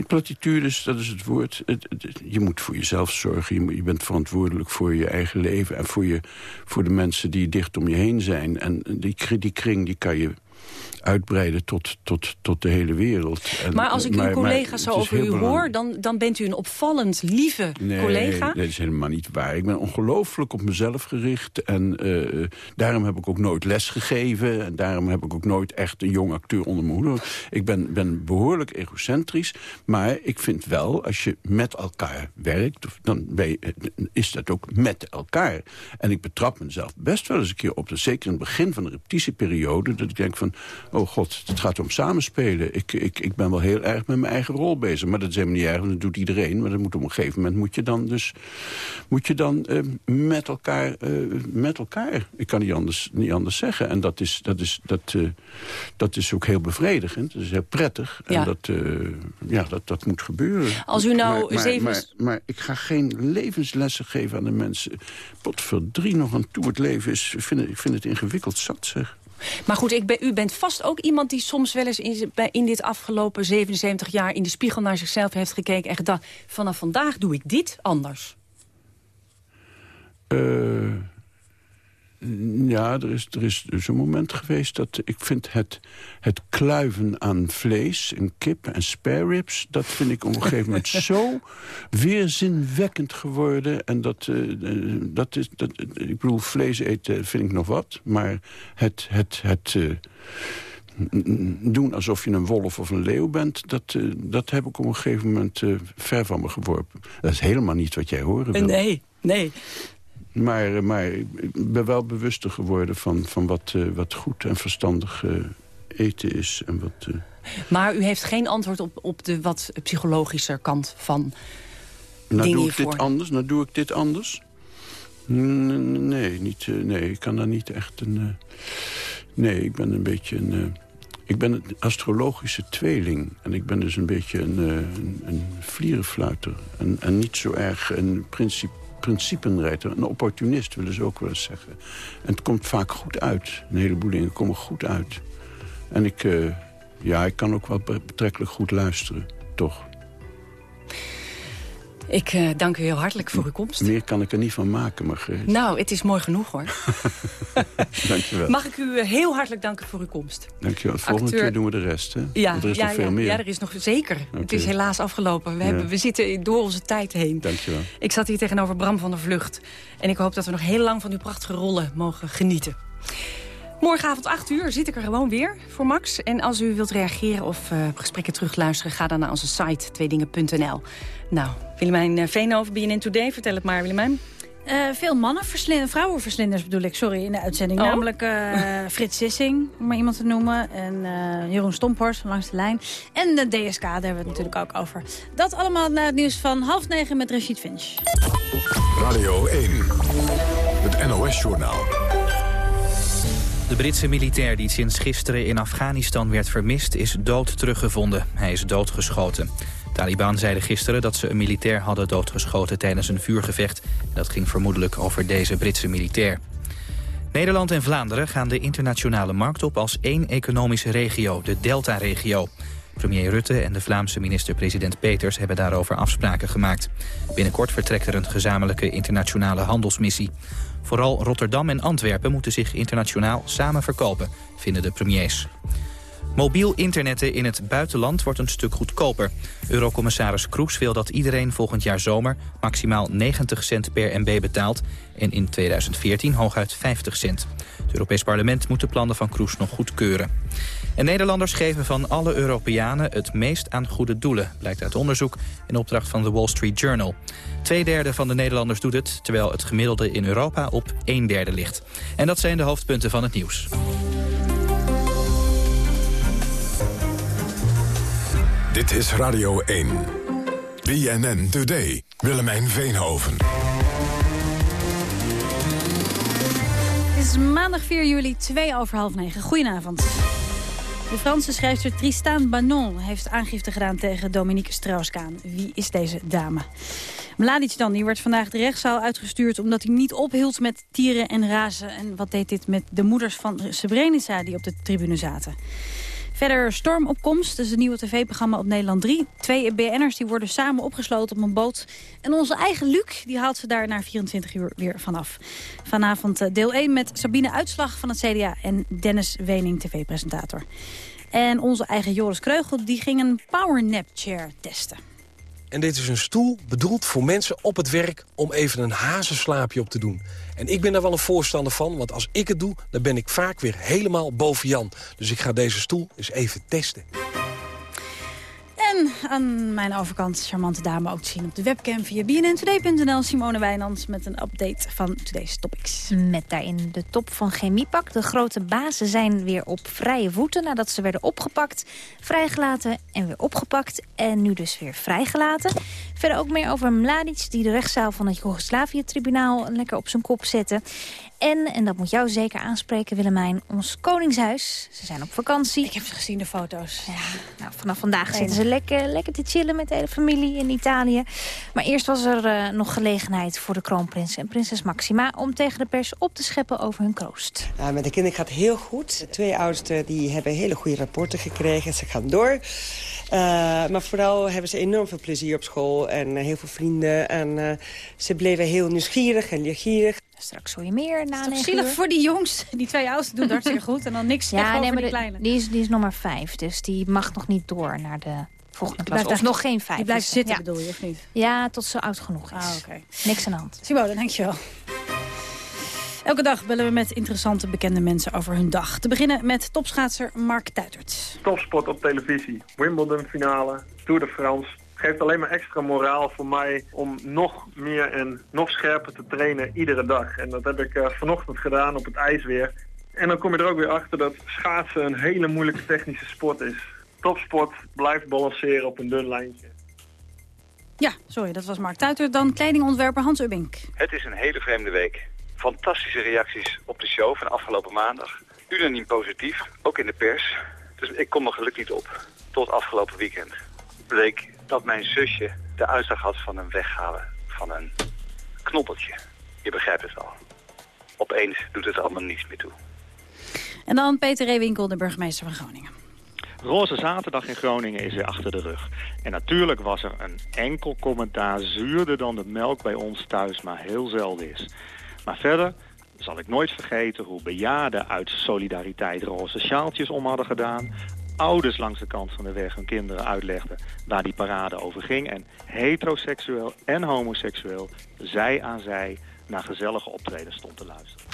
Platitudes, dat is het woord. Het, het, je moet voor jezelf zorgen. Je, je, bent verantwoordelijk voor je eigen leven. En voor, je, voor de mensen die dicht om je heen zijn. En die, die kring, die kan je uitbreiden tot, tot, tot de hele wereld. En, maar als ik maar, uw collega's zo over u hoor... Dan, dan bent u een opvallend lieve nee, collega. Nee, dat is helemaal niet waar. Ik ben ongelooflijk op mezelf gericht. En uh, daarom heb ik ook nooit les gegeven. En daarom heb ik ook nooit echt een jong acteur onder mijn hoede. Ik ben, ben behoorlijk egocentrisch. Maar ik vind wel, als je met elkaar werkt... dan ben je, is dat ook met elkaar. En ik betrap mezelf best wel eens een keer op. Zeker in het begin van de repetitieperiode... dat ik denk van oh god, het gaat om samenspelen. Ik, ik, ik ben wel heel erg met mijn eigen rol bezig. Maar dat is helemaal niet erg, want dat doet iedereen. Maar dat moet op een gegeven moment moet je dan dus moet je dan, uh, met, elkaar, uh, met elkaar. Ik kan niet anders, niet anders zeggen. En dat is, dat is, dat, uh, dat is ook heel bevredigend. Dat is heel prettig. Ja. En dat, ja, dat, dat moet gebeuren. Als u nou maar, maar, zeven... maar, maar, ik ga geen levenslessen geven aan de mensen. Pot verdrie nog aan toe het leven is. Ik vind, ik vind het ingewikkeld zat, zeg. Maar goed, ik u bent vast ook iemand die soms wel eens in, in dit afgelopen 77 jaar... in de spiegel naar zichzelf heeft gekeken en gedacht... vanaf vandaag doe ik dit anders. Uh, ja, er is, er is dus een moment geweest dat ik vind het, het kluiven aan vlees en kip en spare ribs... dat vind ik op een gegeven moment zo weerzinwekkend geworden. En dat, uh, dat is, dat, ik bedoel, vlees eten vind ik nog wat. Maar het, het, het uh, doen alsof je een wolf of een leeuw bent... dat, uh, dat heb ik op een gegeven moment ver van me geworpen. Dat is helemaal niet wat jij horen wil. Nee, nee. Maar, maar ik ben wel bewuster geworden van, van wat, uh, wat goed en verstandig uh, eten is. En wat, uh... Maar u heeft geen antwoord op, op de wat psychologischer kant van nou, dingen doe ik hiervoor. dit anders? Nou, doe ik dit anders? Nee, niet, nee ik kan daar niet echt een... nee, ik ben een beetje een... ik ben een astrologische tweeling. En ik ben dus een beetje een, een, een vlierenfluiter. En, en niet zo erg een principe principenrijder, een opportunist willen ze ook wel eens zeggen. En het komt vaak goed uit. Een heleboel dingen komen goed uit. En ik, uh, ja, ik kan ook wel betrekkelijk goed luisteren, toch. Ik uh, dank u heel hartelijk voor uw komst. Meer kan ik er niet van maken, Margreet. Nou, het is mooi genoeg, hoor. Dankjewel. Mag ik u heel hartelijk danken voor uw komst? Dankjewel. De volgende Acteur... keer doen we de rest, hè? Ja, Want er is ja, nog veel ja, meer. Ja, er is nog zeker. Okay. Het is helaas afgelopen. We, hebben, we zitten door onze tijd heen. Dankjewel. Ik zat hier tegenover Bram van der Vlucht. En ik hoop dat we nog heel lang van uw prachtige rollen mogen genieten. Morgenavond 8 uur zit ik er gewoon weer voor Max. En als u wilt reageren of uh, gesprekken terugluisteren... ga dan naar onze site tweedingen.nl. Nou, Willemijn uh, Veenhoven, BNN Today. Vertel het maar, Willemijn. Uh, veel mannen, vrouwenverslinders bedoel ik, sorry, in de uitzending. Oh. Namelijk Frits Sissing, om maar iemand te noemen. En Jeroen Stomphorst van Langs de Lijn. En de DSK, daar hebben we het natuurlijk ook over. Dat allemaal na het nieuws van half negen met Rashid Finch. Radio 1, het NOS-journaal. De Britse militair die sinds gisteren in Afghanistan werd vermist... is dood teruggevonden. Hij is doodgeschoten. Taliban zeiden gisteren dat ze een militair hadden doodgeschoten... tijdens een vuurgevecht. Dat ging vermoedelijk over deze Britse militair. Nederland en Vlaanderen gaan de internationale markt op... als één economische regio, de Delta-regio. Premier Rutte en de Vlaamse minister-president Peters hebben daarover afspraken gemaakt. Binnenkort vertrekt er een gezamenlijke internationale handelsmissie. Vooral Rotterdam en Antwerpen moeten zich internationaal samen verkopen, vinden de premiers. Mobiel internetten in het buitenland wordt een stuk goedkoper. Eurocommissaris Kroes wil dat iedereen volgend jaar zomer maximaal 90 cent per MB betaalt en in 2014 hooguit 50 cent. Het Europees Parlement moet de plannen van Kroes nog goedkeuren. En Nederlanders geven van alle Europeanen het meest aan goede doelen... blijkt uit onderzoek in opdracht van de Wall Street Journal. Tweederde van de Nederlanders doet het... terwijl het gemiddelde in Europa op een derde ligt. En dat zijn de hoofdpunten van het nieuws. Dit is Radio 1. BNN Today. Willemijn Veenhoven. Het is maandag 4 juli, 2 over half 9. Goedenavond. De Franse schrijfster Tristan Banon heeft aangifte gedaan tegen Dominique Strauss-Kaan. Wie is deze dame? Mladic dan, die werd vandaag de rechtszaal uitgestuurd... omdat hij niet ophield met tieren en razen. En wat deed dit met de moeders van Srebrenica die op de tribune zaten? Verder Stormopkomst, dat is een nieuwe tv-programma op Nederland 3. Twee BN'ers die worden samen opgesloten op een boot. En onze eigen Luc die haalt ze daar na 24 uur weer vanaf. Vanavond deel 1 met Sabine Uitslag van het CDA en Dennis Wening, tv-presentator. En onze eigen Joris Kreugel die ging een powernap chair testen. En dit is een stoel bedoeld voor mensen op het werk om even een hazenslaapje op te doen. En ik ben daar wel een voorstander van, want als ik het doe... dan ben ik vaak weer helemaal boven Jan. Dus ik ga deze stoel eens even testen. En aan mijn overkant charmante dame ook te zien op de webcam via bnntoday.nl. Simone Wijnands met een update van Today's Topics. Met daarin de top van Chemiepak. De grote bazen zijn weer op vrije voeten nadat ze werden opgepakt, vrijgelaten en weer opgepakt. En nu dus weer vrijgelaten. Verder ook meer over Mladic die de rechtszaal van het Joegoslavië-tribunaal lekker op zijn kop zette. En, en dat moet jou zeker aanspreken, Willemijn, ons koningshuis. Ze zijn op vakantie. Ik heb ze gezien, de foto's. Ja, nou, vanaf vandaag zitten ze lekker, lekker te chillen met de hele familie in Italië. Maar eerst was er uh, nog gelegenheid voor de kroonprins en prinses Maxima... om tegen de pers op te scheppen over hun kroost. Met de kinderen gaat het heel goed. De twee oudsten die hebben hele goede rapporten gekregen. Ze gaan door. Uh, maar vooral hebben ze enorm veel plezier op school en heel veel vrienden. En ze bleven heel nieuwsgierig en leergierig. Straks hoor je meer na Het is zielig uur. voor die jongens. Die twee oudsten doen het hartstikke goed. En dan niks Ja, nee, maar die de- kleine. die, is, die is nummer vijf. Dus die mag nog niet door naar de volgende klas. Of nog geen vijf. die blijft is- zitten, ja. bedoel je, of niet? Ja, tot ze oud genoeg is. Ah, oké. Niks aan de hand. Simone, dankjewel. Elke dag bellen we met interessante bekende mensen over hun dag. Te beginnen met topschaatser Mark Tuitert. Topsport op televisie, Wimbledon finale, Tour de France. Geeft alleen maar extra moraal voor mij om nog meer en nog scherper te trainen iedere dag. En dat heb ik eh, vanochtend gedaan op het ijs weer. En dan kom je er ook weer achter dat schaatsen een hele moeilijke technische sport is. Topsport blijft balanceren op een dun lijntje. Ja, sorry, dat was Mark Tuitert. Dan kledingontwerper Hans Ubbink. Het is een hele vreemde week. Fantastische reacties op de show van afgelopen maandag. Unaniem positief, ook in de pers. Dus ik kom mijn geluk niet op. Tot afgelopen weekend bleek dat mijn zusje de uitslag had van een weghalen van een knoppeltje. Je begrijpt het wel. Opeens doet het allemaal niets meer toe. En dan Peter Reewinkel, de burgemeester van Groningen. Roze Zaterdag in Groningen is weer achter de rug. En natuurlijk was er een enkel commentaar zuurder dan de melk bij ons thuis maar heel zelden is. Maar verder zal ik nooit vergeten hoe bejaarden uit solidariteit roze sjaaltjes om hadden gedaan. Ouders langs de kant van de weg hun kinderen uitlegden waar die parade over ging. En heteroseksueel en homoseksueel, zij aan zij, naar gezellige optreden stond te luisteren.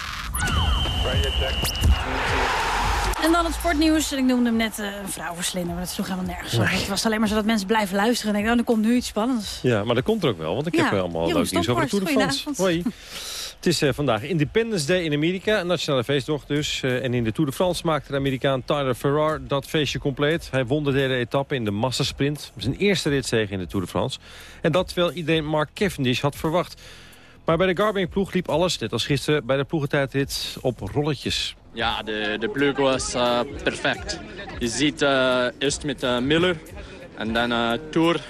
En dan het sportnieuws. Ik noemde hem net uh, een vrouwenslinder, maar dat sloeg helemaal nergens. Het was alleen maar zo dat mensen blijven luisteren. En ik dacht, oh, er komt nu iets spannends. Ja, maar dat komt er ook wel, want ik heb allemaal leuk nieuws over de Tour de France. Hoi. Het is uh, vandaag Independence Day in Amerika, een nationale feestdag dus. Uh, en in de Tour de France maakte de Amerikaan Tyler Farrar dat feestje compleet. Hij won de derde etappe in de massasprint. Zijn eerste ritzege in de Tour de France. En dat terwijl iedereen Mark Cavendish had verwacht. Maar bij de Garmin-ploeg liep alles, net als gisteren bij de ploegentijdrit, op rolletjes. Ja, de, de ploeg was uh, perfect. Je ziet eerst met Miller en dan Tour,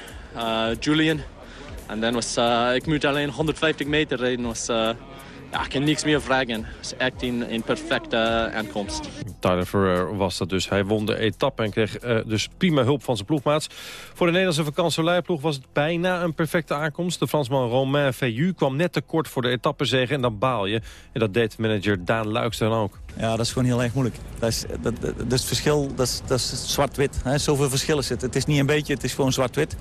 Julian. En dan was ik moet alleen 150 meter rijden. Was, ja, ik kan niks meer vragen. Het is echt een, perfecte aankomst. Tyler Ferrer was dat dus. Hij won de etappe en kreeg dus prima hulp van zijn ploegmaats. Voor de Nederlandse vakantieleiploeg was het bijna een perfecte aankomst. De Fransman Romain Feillu kwam net te kort voor de etappezege en dan baal je. En dat deed manager Daan Luiks dan ook. Ja, dat is gewoon heel erg moeilijk. Dat is, dat, dat, het verschil, dat is, dat is zwart-wit. Zoveel verschillen zit. Het is niet een beetje, het is gewoon zwart-wit.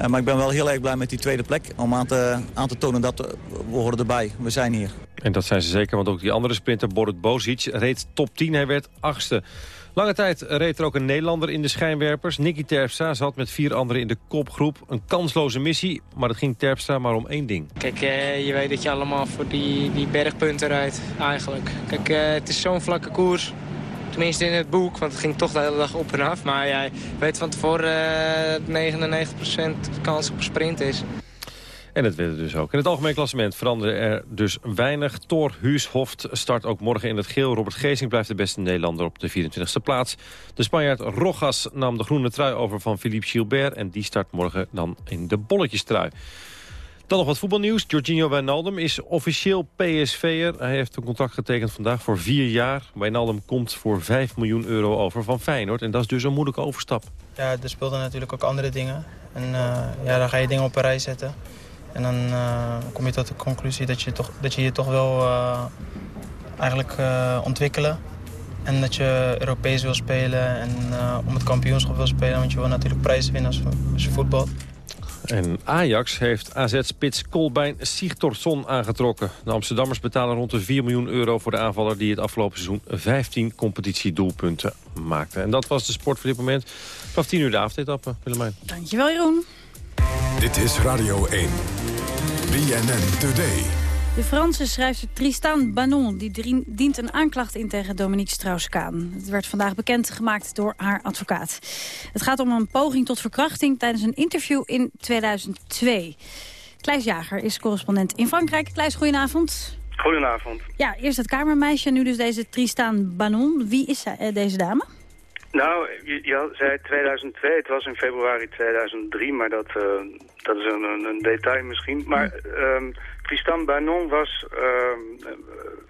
Uh, maar ik ben wel heel erg blij met die tweede plek. Om aan te, aan te tonen dat we, we horen erbij. We zijn hier. En dat zijn ze zeker, want ook die andere sprinter, Borut Bozic, reed top 10. Hij werd achtste. Lange tijd reed er ook een Nederlander in de schijnwerpers. Nicky Terpstra zat met vier anderen in de kopgroep. Een kansloze missie, maar het ging Terpstra maar om één ding. Kijk, eh, je weet dat je allemaal voor die, die bergpunten rijdt, eigenlijk. Kijk, eh, het is zo'n vlakke koers. Tenminste in het boek, want het ging toch de hele dag op en af. Maar jij weet van tevoren uh, 99% kans op sprint is. En het werd dus ook. In het algemeen klassement veranderde er dus weinig. Thor Huushoft start ook morgen in het geel. Robert Geesing blijft de beste Nederlander op de 24e plaats. De Spanjaard Rojas nam de groene trui over van Philippe Gilbert... en die start morgen dan in de bolletjestrui. Dan nog wat voetbalnieuws. Jorginho Wijnaldum is officieel PSV'er. Hij heeft een contract getekend vandaag voor vier jaar. Wijnaldum komt voor 5 miljoen euro over van Feyenoord. En dat is dus een moeilijke overstap. Ja, er speelden natuurlijk ook andere dingen. En uh, ja, dan ga je dingen op een rij zetten. En dan uh, kom je tot de conclusie dat je, toch, dat je je toch wil uh, eigenlijk uh, ontwikkelen. En dat je Europees wil spelen en om het kampioenschap wil spelen. Want je wil natuurlijk prijzen winnen als, als je voetbalt. En Ajax heeft AZ-spits Kolbein Sigtorsson aangetrokken. De Amsterdammers betalen rond de 4 miljoen euro voor de aanvaller... die het afgelopen seizoen 15 competitiedoelpunten maakte. En dat was de sport voor dit moment. Vanaf 10 uur de avondetappe, Willemijn. Dankjewel, Jeroen. Dit is Radio 1. BNN Today. De Franse schrijfster Tristan Banon die dient een aanklacht in tegen Dominique Strauss-Kaan. Het werd vandaag bekendgemaakt door haar advocaat. Het gaat om een poging tot verkrachting tijdens een interview in 2002. Kleis Jager is correspondent in Frankrijk. Kleis, goedenavond. Goedenavond. Ja, eerst het kamermeisje, nu dus deze Tristan Banon. Wie is zij, eh, deze dame? Nou, je, je zei 2002, het was in februari 2003, maar dat, uh, dat is een, een, detail misschien. Maar um, Tristan Banon was, uh,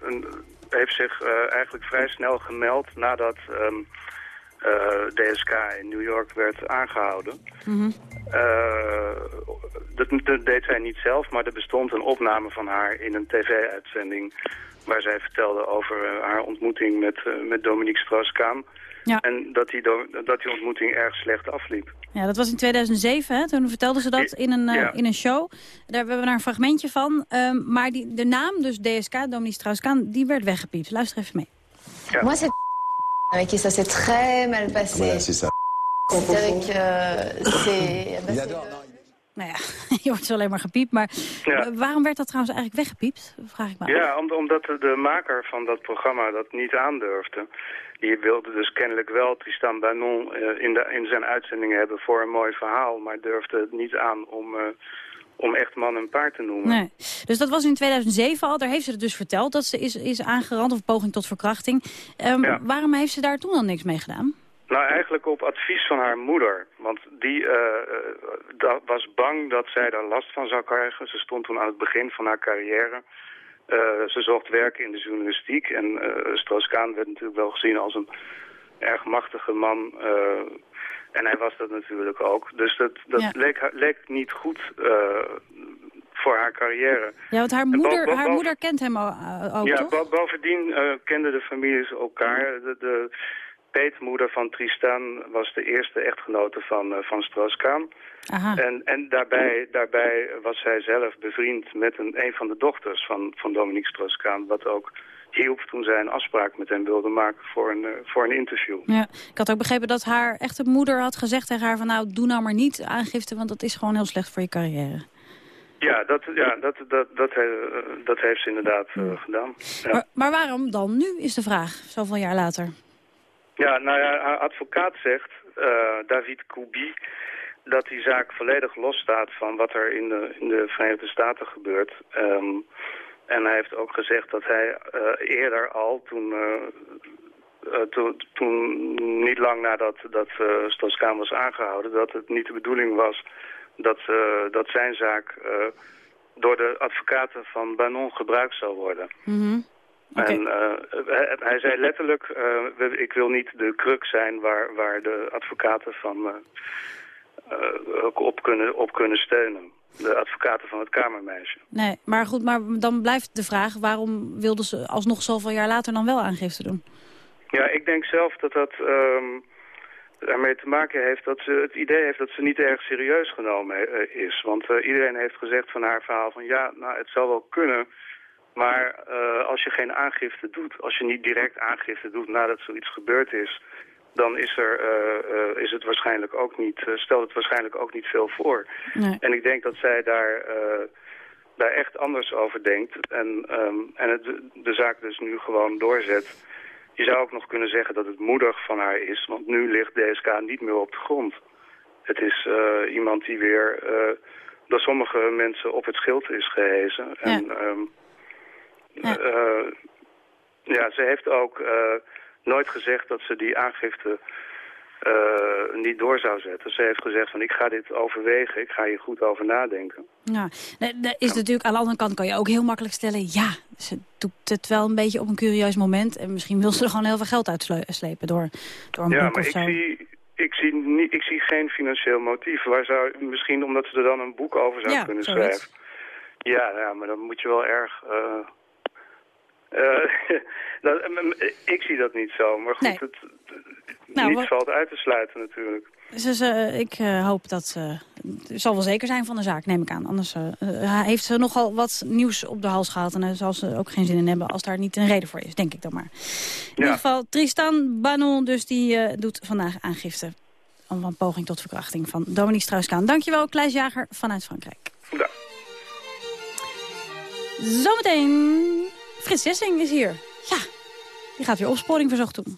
een, heeft zich uh, eigenlijk vrij snel gemeld nadat um, DSK in New York werd aangehouden. Mm -hmm. dat, dat, deed zij niet zelf, maar er bestond een opname van haar in een tv-uitzending... waar zij vertelde over haar ontmoeting met, met Dominique Strauss-Kaan... Ja. En dat die, dat die ontmoeting erg slecht afliep. Ja, dat was in 2007. Hè? Toen vertelden ze dat in een, uh, in een show. Daar hebben we daar een fragmentje van. Um, maar die, de naam, dus DSK, Dominique Strauss-Kaan, die werd weggepiept. Luister even mee. Ja. Moi, c'est avec qui ça s'est très mal passé. Voilà, c'est ça. C'est avec... c'est... Nou ja, je wordt zo alleen maar gepiept. Maar ja. waarom werd dat trouwens eigenlijk weggepiept? Vraag ik me Ja, omdat de maker van dat programma dat niet aandurfde. Die wilde dus kennelijk wel Tristan Banon uh, in, de, in zijn uitzending hebben voor een mooi verhaal. Maar durfde het niet aan om... Uh, om echt man en paard te noemen. Nee. Dus dat was in 2007 al. Daar heeft ze het dus verteld dat ze is, is aangerand of poging tot verkrachting. Um, ja. Waarom heeft ze daar toen dan niks mee gedaan? Nou, eigenlijk op advies van haar moeder. Want die uh, was bang dat zij daar last van zou krijgen. Ze stond toen aan het begin van haar carrière. Uh, ze zocht werk in de journalistiek. En uh, Strauss-Kaan werd natuurlijk wel gezien als een, erg machtige man. en hij was dat natuurlijk ook. Dus dat, dat leek, leek niet goed voor haar carrière. Ja, want haar moeder, haar moeder kent hem ook, ja, toch? bovendien kenden de families elkaar. De, de peetmoeder van Tristan was de eerste echtgenote van, uh, van Strauss-Kaan. En, en daarbij, daarbij was zij zelf bevriend met een, een van de dochters van, van Dominique Strauss-Kaan... wat ook hielp toen zij een afspraak met hem wilde maken voor een, uh, voor een interview. Ja, ik had ook begrepen dat haar echte moeder had gezegd tegen haar... van nou, doe nou maar niet aangifte, want dat is gewoon heel slecht voor je carrière. Ja, dat, ja dat, dat, dat, dat heeft ze inderdaad uh, gedaan. Ja. Maar, maar, waarom dan nu, is de vraag, zoveel jaar later? Ja, nou ja, haar advocaat zegt, uh, David Koubi, dat die zaak volledig losstaat van wat er in de, in de Verenigde Staten gebeurt. Um, en hij heeft ook gezegd dat hij uh, eerder al, toen, to, toen niet lang nadat dat, Stoskaan was aangehouden, dat het niet de bedoeling was dat, dat zijn zaak door de advocaten van Banon gebruikt zou worden. Mm. Okay. En hij, hij, zei letterlijk, ik wil niet de kruk zijn waar, waar de advocaten van op, kunnen, op kunnen steunen de advocaten van het Kamermeisje. Nee, maar goed, maar dan blijft de vraag... waarom wilden ze alsnog zoveel jaar later dan wel aangifte doen? Ja, ik denk zelf dat dat um, ermee te maken heeft... dat ze het idee heeft dat ze niet erg serieus genomen is. Want iedereen heeft gezegd van haar verhaal van... ja, nou, het zal wel kunnen... Maar uh, als je geen aangifte doet, als je niet direct aangifte doet nadat zoiets gebeurd is dan is, er, uh, uh, is het waarschijnlijk ook niet, stelt het waarschijnlijk ook niet veel voor. Nee. En ik denk dat zij daar, daar echt anders over denkt en, um, en het, de zaak dus nu gewoon doorzet. Je zou ook nog kunnen zeggen dat het moedig van haar is, want nu ligt DSK niet meer op de grond. Het is iemand die weer door sommige mensen op het schild is gehezen. Ja. En, um, ja. ja, ze heeft ook nooit gezegd dat ze die aangifte uh, niet door zou zetten. Ze heeft gezegd van ik ga dit overwegen, ik ga hier goed over nadenken. Ja, dat is natuurlijk aan de andere kant kan je ook heel makkelijk stellen... ja, ze doet het wel een beetje op een curieus moment... en misschien wil ze er gewoon heel veel geld uitslepen door, door een ja, boek maar of ik zo. zie, ik, zie niet, ik zie geen financieel motief. Waar zou, misschien omdat ze er dan een boek over zou Ja, kunnen schrijven. Ja, ja, maar dan moet je wel erg... Uh, uh, dat, ik zie dat niet zo, maar goed, Nee. het, Nou, valt uit te sluiten natuurlijk. Dus eh, ik eh, hoop dat ze... Het zal wel zeker zijn van de zaak, neem ik aan. Anders eh, heeft ze nogal wat nieuws op de hals gehaald... en daar zal ze ook geen zin in hebben als daar niet een reden voor is, denk ik dan maar. In ieder geval, Tristan Banon dus die doet vandaag aangifte... om een poging tot verkrachting van Dominique Strauss-Kaan. Dankjewel, Kleis Jager vanuit Frankrijk. Ja. Zometeen, Frits Sessing is hier. Ja, die gaat weer opsporing verzocht doen.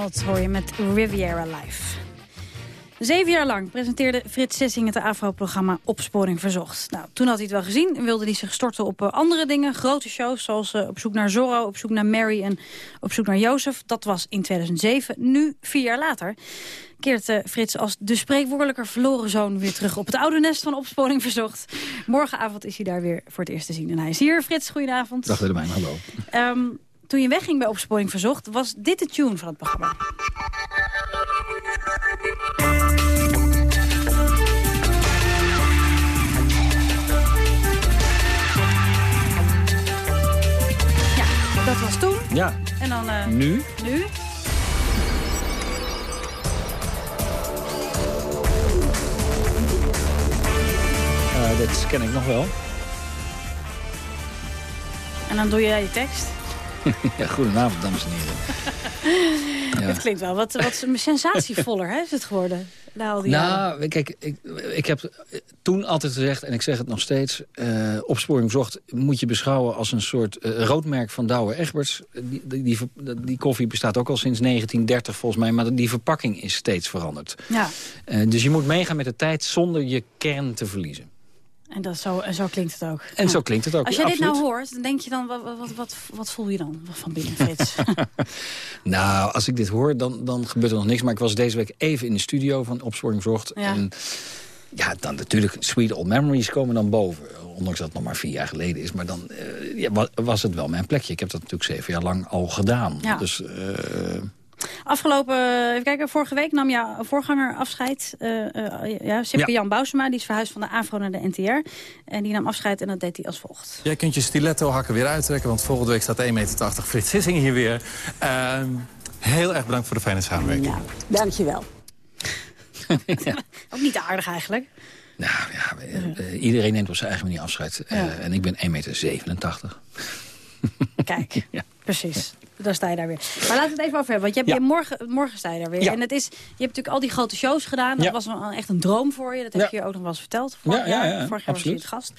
Wild hoor je met Riviera Live. Zeven jaar lang presenteerde Frits Sissing het AVRO-programma Opsporing Verzocht. Nou, toen had hij het wel gezien en wilde hij zich storten op eh, andere dingen. Grote shows zoals uh, Op zoek naar Zorro, Op zoek naar Mary en Op zoek naar Jozef. Dat was in 2007. Nu, vier jaar later, keert uh, Frits als de spreekwoordelijke verloren zoon... weer terug op het oude nest van Opsporing Verzocht. Morgenavond is hij daar weer voor het eerst te zien. En hij is hier. Frits, goedenavond. Dag Willemijn, hallo. Um, toen je wegging bij Opsporing Verzocht, was dit de tune van het programma. Ja, dat was toen. Ja. En dan... Uh, nu? Nu. Uh, dat ken ik nog wel. En dan doe jij je tekst. ja, goedenavond, dames en heren. ja. Het klinkt wel wat, wat sensatievoller, hè, is het geworden? Na al die nou, jaren. kijk, ik, ik heb toen altijd gezegd, en ik zeg het nog steeds... Uh, opsporing zocht moet je beschouwen als een soort uh, roodmerk van Douwe Egberts. Die, die, die, die, koffie bestaat ook al sinds 1930 volgens mij... maar die verpakking is steeds veranderd. Ja. Uh, dus je moet meegaan met de tijd zonder je kern te verliezen. En, dat zo, en zo klinkt het ook. En ja. zo klinkt het ook, Als je dit nou hoort, dan denk je dan, wat, wat, wat, wat voel je dan van binnen, Frits? nou, als ik dit hoor, dan, dan gebeurt er nog niks. Maar ik was deze week even in de studio van Opsporing Zocht. Ja. En ja, dan natuurlijk Sweet Old Memories komen dan boven. Ondanks dat het nog maar vier jaar geleden is. Maar dan uh, ja, was het wel mijn plekje. Ik heb dat natuurlijk zeven jaar lang al gedaan. Ja. Dus... Uh, Afgelopen, even kijken, vorige week nam jouw voorganger afscheid. Uh, uh, ja, Sipke Ja. Jan Bousema, die is verhuisd van de AVRO naar de NTR. En die nam afscheid en dat deed hij als volgt. Jij kunt je stiletto hakken weer uittrekken, want volgende week staat 1,80 meter Frits Sissing hier weer. Uh, heel erg bedankt voor de fijne samenwerking. Ja, dankjewel. ja. Ook niet aardig eigenlijk. Nou ja, iedereen neemt op zijn eigen manier afscheid. Ja. en ik ben 1,87 meter. Kijk, ja. precies. Dan sta je daar weer. Maar laten we het even over hebben. Want je hebt, Ja. morgen, morgen sta je daar weer. Ja. En het is, je hebt natuurlijk al die grote shows gedaan. Dat Ja. was wel echt een droom voor je. Dat heb je hier ook nog wel eens verteld. Vorig Ja, ja, jaar, ja, vorig jaar was je absoluut. het gast.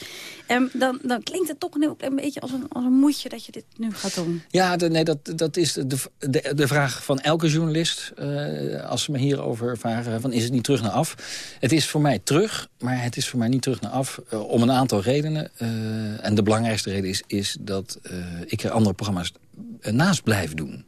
En dan, dan klinkt het toch een, beetje als een, als een moedje dat je dit nu gaat doen. Ja, de, nee, dat, dat is de, de, de vraag van elke journalist. eh, als ze me hierover vragen, van is het niet terug naar af? Het is voor mij terug, maar het is voor mij niet terug naar af. eh, om een aantal redenen. Eh, en de belangrijkste reden is, is dat ik er andere programma's naast blijf doen.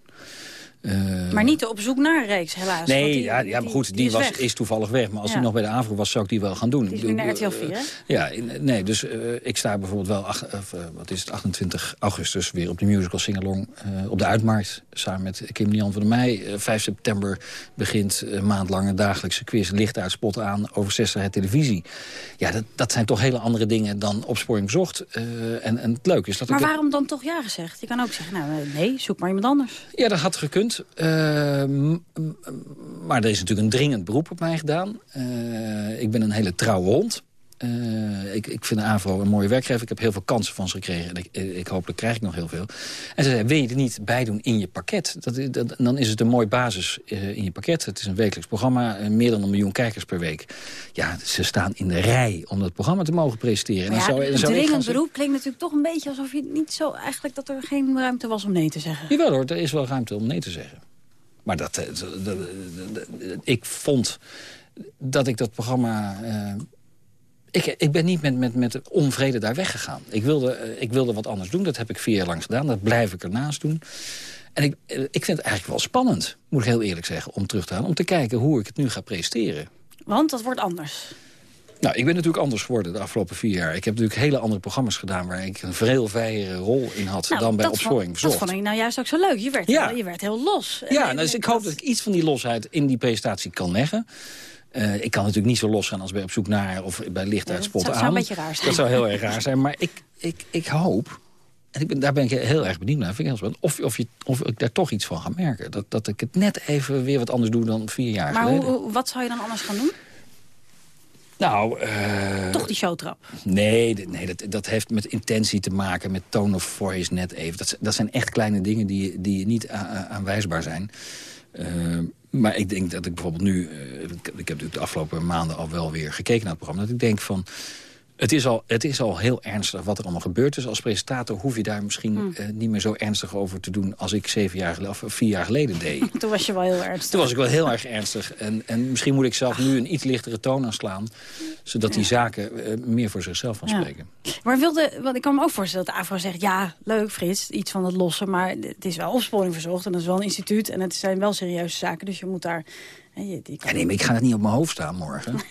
Eh, Maar niet de op zoek naar reeks, helaas. Nee, die- ja, ja, maar goed, die, is was, weg. is toevallig weg. Maar als Ja. hij nog bij de AVRO was, zou ik die wel gaan doen. Die is nu naar RTL 4, hè? Ja, in- nee, dus eh, ik sta bijvoorbeeld wel, ach, eh, wat is het, 28 augustus weer op de musical Singalong eh op de Uitmarkt. Samen met Kim Lian van der Meij. Eh, 5 september begint een maand lang een dagelijkse quiz licht uit spot aan over 60 televisie. Ja, dat, dat zijn toch hele andere dingen dan opsporing zocht. Eh, en, en het leuke is dat Maar waarom dan toch ja gezegd? Je kan ook zeggen, nou eh, nee, zoek maar iemand anders. Ja, dat had gekund. Eh, maar er is natuurlijk een dringend beroep op mij gedaan. Eh, ik ben een hele trouwe hond. Eh, ik, ik vind de AVRO een mooie werkgever. Ik heb heel veel kansen van ze gekregen. En ik, eh, ik hopelijk krijg ik nog heel veel. En ze zei, wil je er niet bij doen in je pakket? Dat, dat, dan is het een mooi basis eh, in je pakket. Het is een wekelijks programma. meer dan een miljoen kijkers per week. Ja, ze staan in de rij om dat programma te mogen presenteren. En Maar dan ja, zou, dan dringend beroep klinkt natuurlijk toch een beetje alsof je niet zo... eigenlijk dat er geen ruimte was om nee te zeggen. Jawel hoor, er is wel ruimte om nee te zeggen. Maar dat, dat- dat- dat- dat- ik vond dat ik dat programma... ik, ik ben niet met, met, met onvrede daar weggegaan. Ik wilde, eh, ik wilde wat anders doen, dat heb ik vier jaar lang gedaan. Dat blijf ik ernaast doen. En ik, eh, ik vind het eigenlijk wel spannend, moet ik heel eerlijk zeggen... om terug te gaan, om te kijken hoe ik het nu ga presteren. Want dat wordt anders. Nou, ik ben natuurlijk anders geworden de afgelopen vier jaar. Ik heb natuurlijk hele andere programma's gedaan... waar ik een veel vrijere rol in had Nou, dan bij Opsporing Verzocht. Dat vond ik nou juist ook zo leuk. Je werd, Ja. heel, je werd heel los. Ja, En- nou, dus ik hoop dat ik iets van die losheid in die presentatie kan leggen. Eh, ik kan natuurlijk niet zo los gaan als bij Op zoek naar of bij Licht uit dat Spot zou- aan. zou een beetje raar zijn. Dat zou heel erg raar zijn. Maar ik, ik, ik hoop, en ik ben, daar ben ik heel erg benieuwd naar, vind ik heel spannend, of, of, je, of ik daar toch iets van ga merken. Dat, dat ik het net even weer wat anders doe dan vier jaar Maar geleden. hoe- wat zou je dan anders gaan doen? Nou, eh, Toch die showtrap. Nee, nee dat, dat heeft met intentie te maken, met tone of voice net even. Dat, dat zijn echt kleine dingen die, die niet aanwijsbaar zijn. Eh, maar ik denk dat ik bijvoorbeeld nu... eh, ik, heb natuurlijk de afgelopen maanden al wel weer gekeken naar het programma... dat ik denk van... Het is, al, het is al heel ernstig wat er allemaal gebeurt. Dus als presentator hoef je daar misschien Hmm. eh, niet meer zo ernstig over te doen... als ik zeven jaar geleden, of vier jaar geleden deed. Toen was je wel heel ernstig. Toen was ik wel heel erg ernstig. En, en misschien moet ik zelf nu een iets lichtere toon aanslaan... zodat die zaken eh, meer voor zichzelf gaan Ja. spreken. Maar wilde, want ik kan me ook voorstellen dat de AVRO zegt... ja, leuk Frits, iets van het lossen, maar het is wel opsporing verzocht... en dat is wel een instituut en het zijn wel serieuze zaken. Dus je moet daar... hè, je- Ja, nee, maar ik ga het niet op mijn hoofd staan morgen.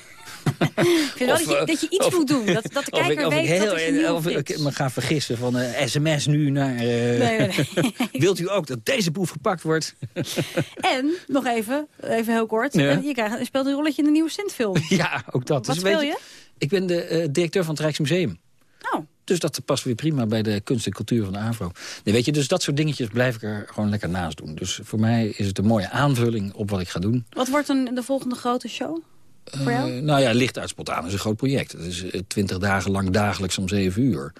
Ik vind wel dat, je, eh, dat je iets of- moet doen. Dat, dat de kijker ik, weet heel, dat of ik me ga vergissen van eh, sms nu naar... eh, Nee, nee, Wilt u ook dat deze boef gepakt wordt? En, nog even, even heel kort... Ja. je, krijgt, speelt een rolletje in de nieuwe Sint-film. ja, ook dat. Wat Dus speel je? Ik ben de directeur van het Rijksmuseum. Oh. Dus dat past weer prima bij de kunst en cultuur van de AVRO. Nee, weet je, dus dat soort dingetjes blijf ik er gewoon lekker naast doen. Dus voor mij is het een mooie aanvulling op wat ik ga doen. Wat wordt dan de volgende grote show voor jou? Eh, nou ja, Licht uit Spontaan is een groot project. Het is eh, twintig dagen lang dagelijks om zeven uur.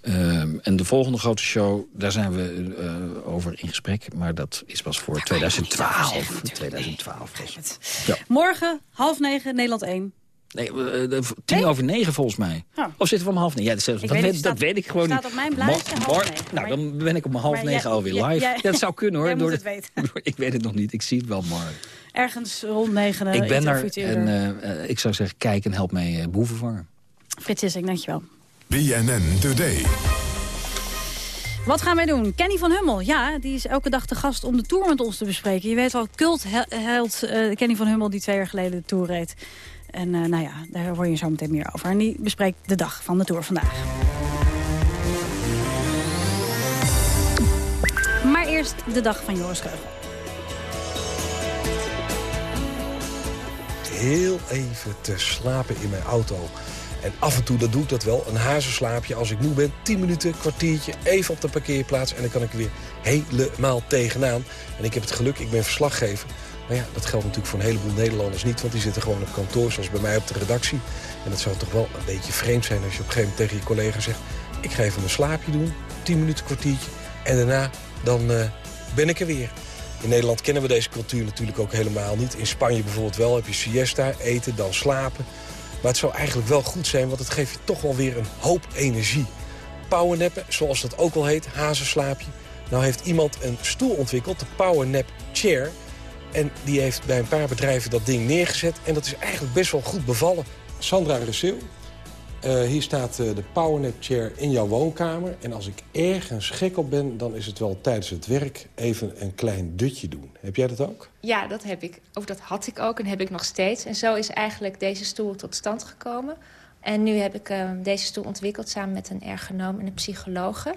Ehm, en de volgende grote show, daar zijn we eh, over in gesprek. Maar dat is pas voor 2012. 2012 pas. Ja. Morgen, half negen, Nederland 1. Nee, de- tien over negen volgens mij. Oh. Of zitten we om half negen? Ja, dat, dat, weet weet, niet, dat staat- weet ik gewoon staat niet. op mijn blaadje half negen, Nou, dan ben ik om half negen alweer live. Ja, dat zou kunnen hoor. Door ik weet het nog niet. Ik zie het wel morgen. Ergens rond negen. ik ben er en eh, ik zou zeggen, kijk en help mee uh, boeven vangen. FritsIssink, dankjewel. BNN Today. Wat gaan wij doen? Kenny van Hummel, ja, die is elke dag de gast om de Tour met ons te bespreken. Je weet wel, cultheld eh Kenny van Hummel die twee jaar geleden de Tour reed. En eh, nou ja, daar hoor je zo meteen meer over. En die bespreekt de dag van de Tour vandaag. Maar eerst de dag van Joris Kreugel. Heel even te slapen in mijn auto. En af en toe dat doe ik dat wel, een hazenslaapje als ik moe ben. 10 minuten, kwartiertje, even op de parkeerplaats... en dan kan ik er weer helemaal tegenaan. En ik heb het geluk, ik ben verslaggever. Maar ja, dat geldt natuurlijk voor een heleboel Nederlanders niet... want die zitten gewoon op kantoor, zoals bij mij op de redactie. En dat zou toch wel een beetje vreemd zijn als je op een gegeven moment tegen je collega zegt... ik ga even een slaapje doen, 10 minuten, kwartiertje... en daarna dan eh, ben ik er weer. In Nederland kennen we deze cultuur natuurlijk ook helemaal niet. In Spanje bijvoorbeeld wel heb je siesta, eten, dan slapen. Maar het zou eigenlijk wel goed zijn, want het geeft je toch wel weer een hoop energie. Powernappen, zoals dat ook wel heet, hazenslaapje. Nou heeft iemand een stoel ontwikkeld, de Powernap Chair. En die heeft bij een paar bedrijven dat ding neergezet. En dat is eigenlijk best wel goed bevallen. Sandra Resseel, eh, hier staat eh, de Powernap Chair in jouw woonkamer. En als ik ergens gek op ben, dan is het wel tijdens het werk even een klein dutje doen. Heb jij dat ook? Ja, dat heb ik. Of dat had ik ook en heb ik nog steeds. En zo is eigenlijk deze stoel tot stand gekomen. En nu heb ik uh, deze stoel ontwikkeld samen met een ergonoom en een psychologe.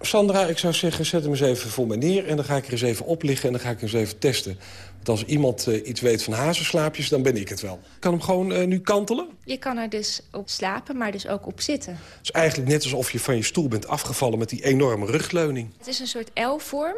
Sandra, ik zou zeggen, zet hem eens even voor me neer... en dan ga ik er eens even op liggen en dan ga ik hem eens even testen. Want als iemand uh, iets weet van hazenslaapjes, dan ben ik het wel. Ik kan hem gewoon uh, nu kantelen? Je kan er dus op slapen, maar dus ook op zitten. Het is eigenlijk net alsof je van je stoel bent afgevallen... met die enorme rugleuning. Het is een soort L-vorm.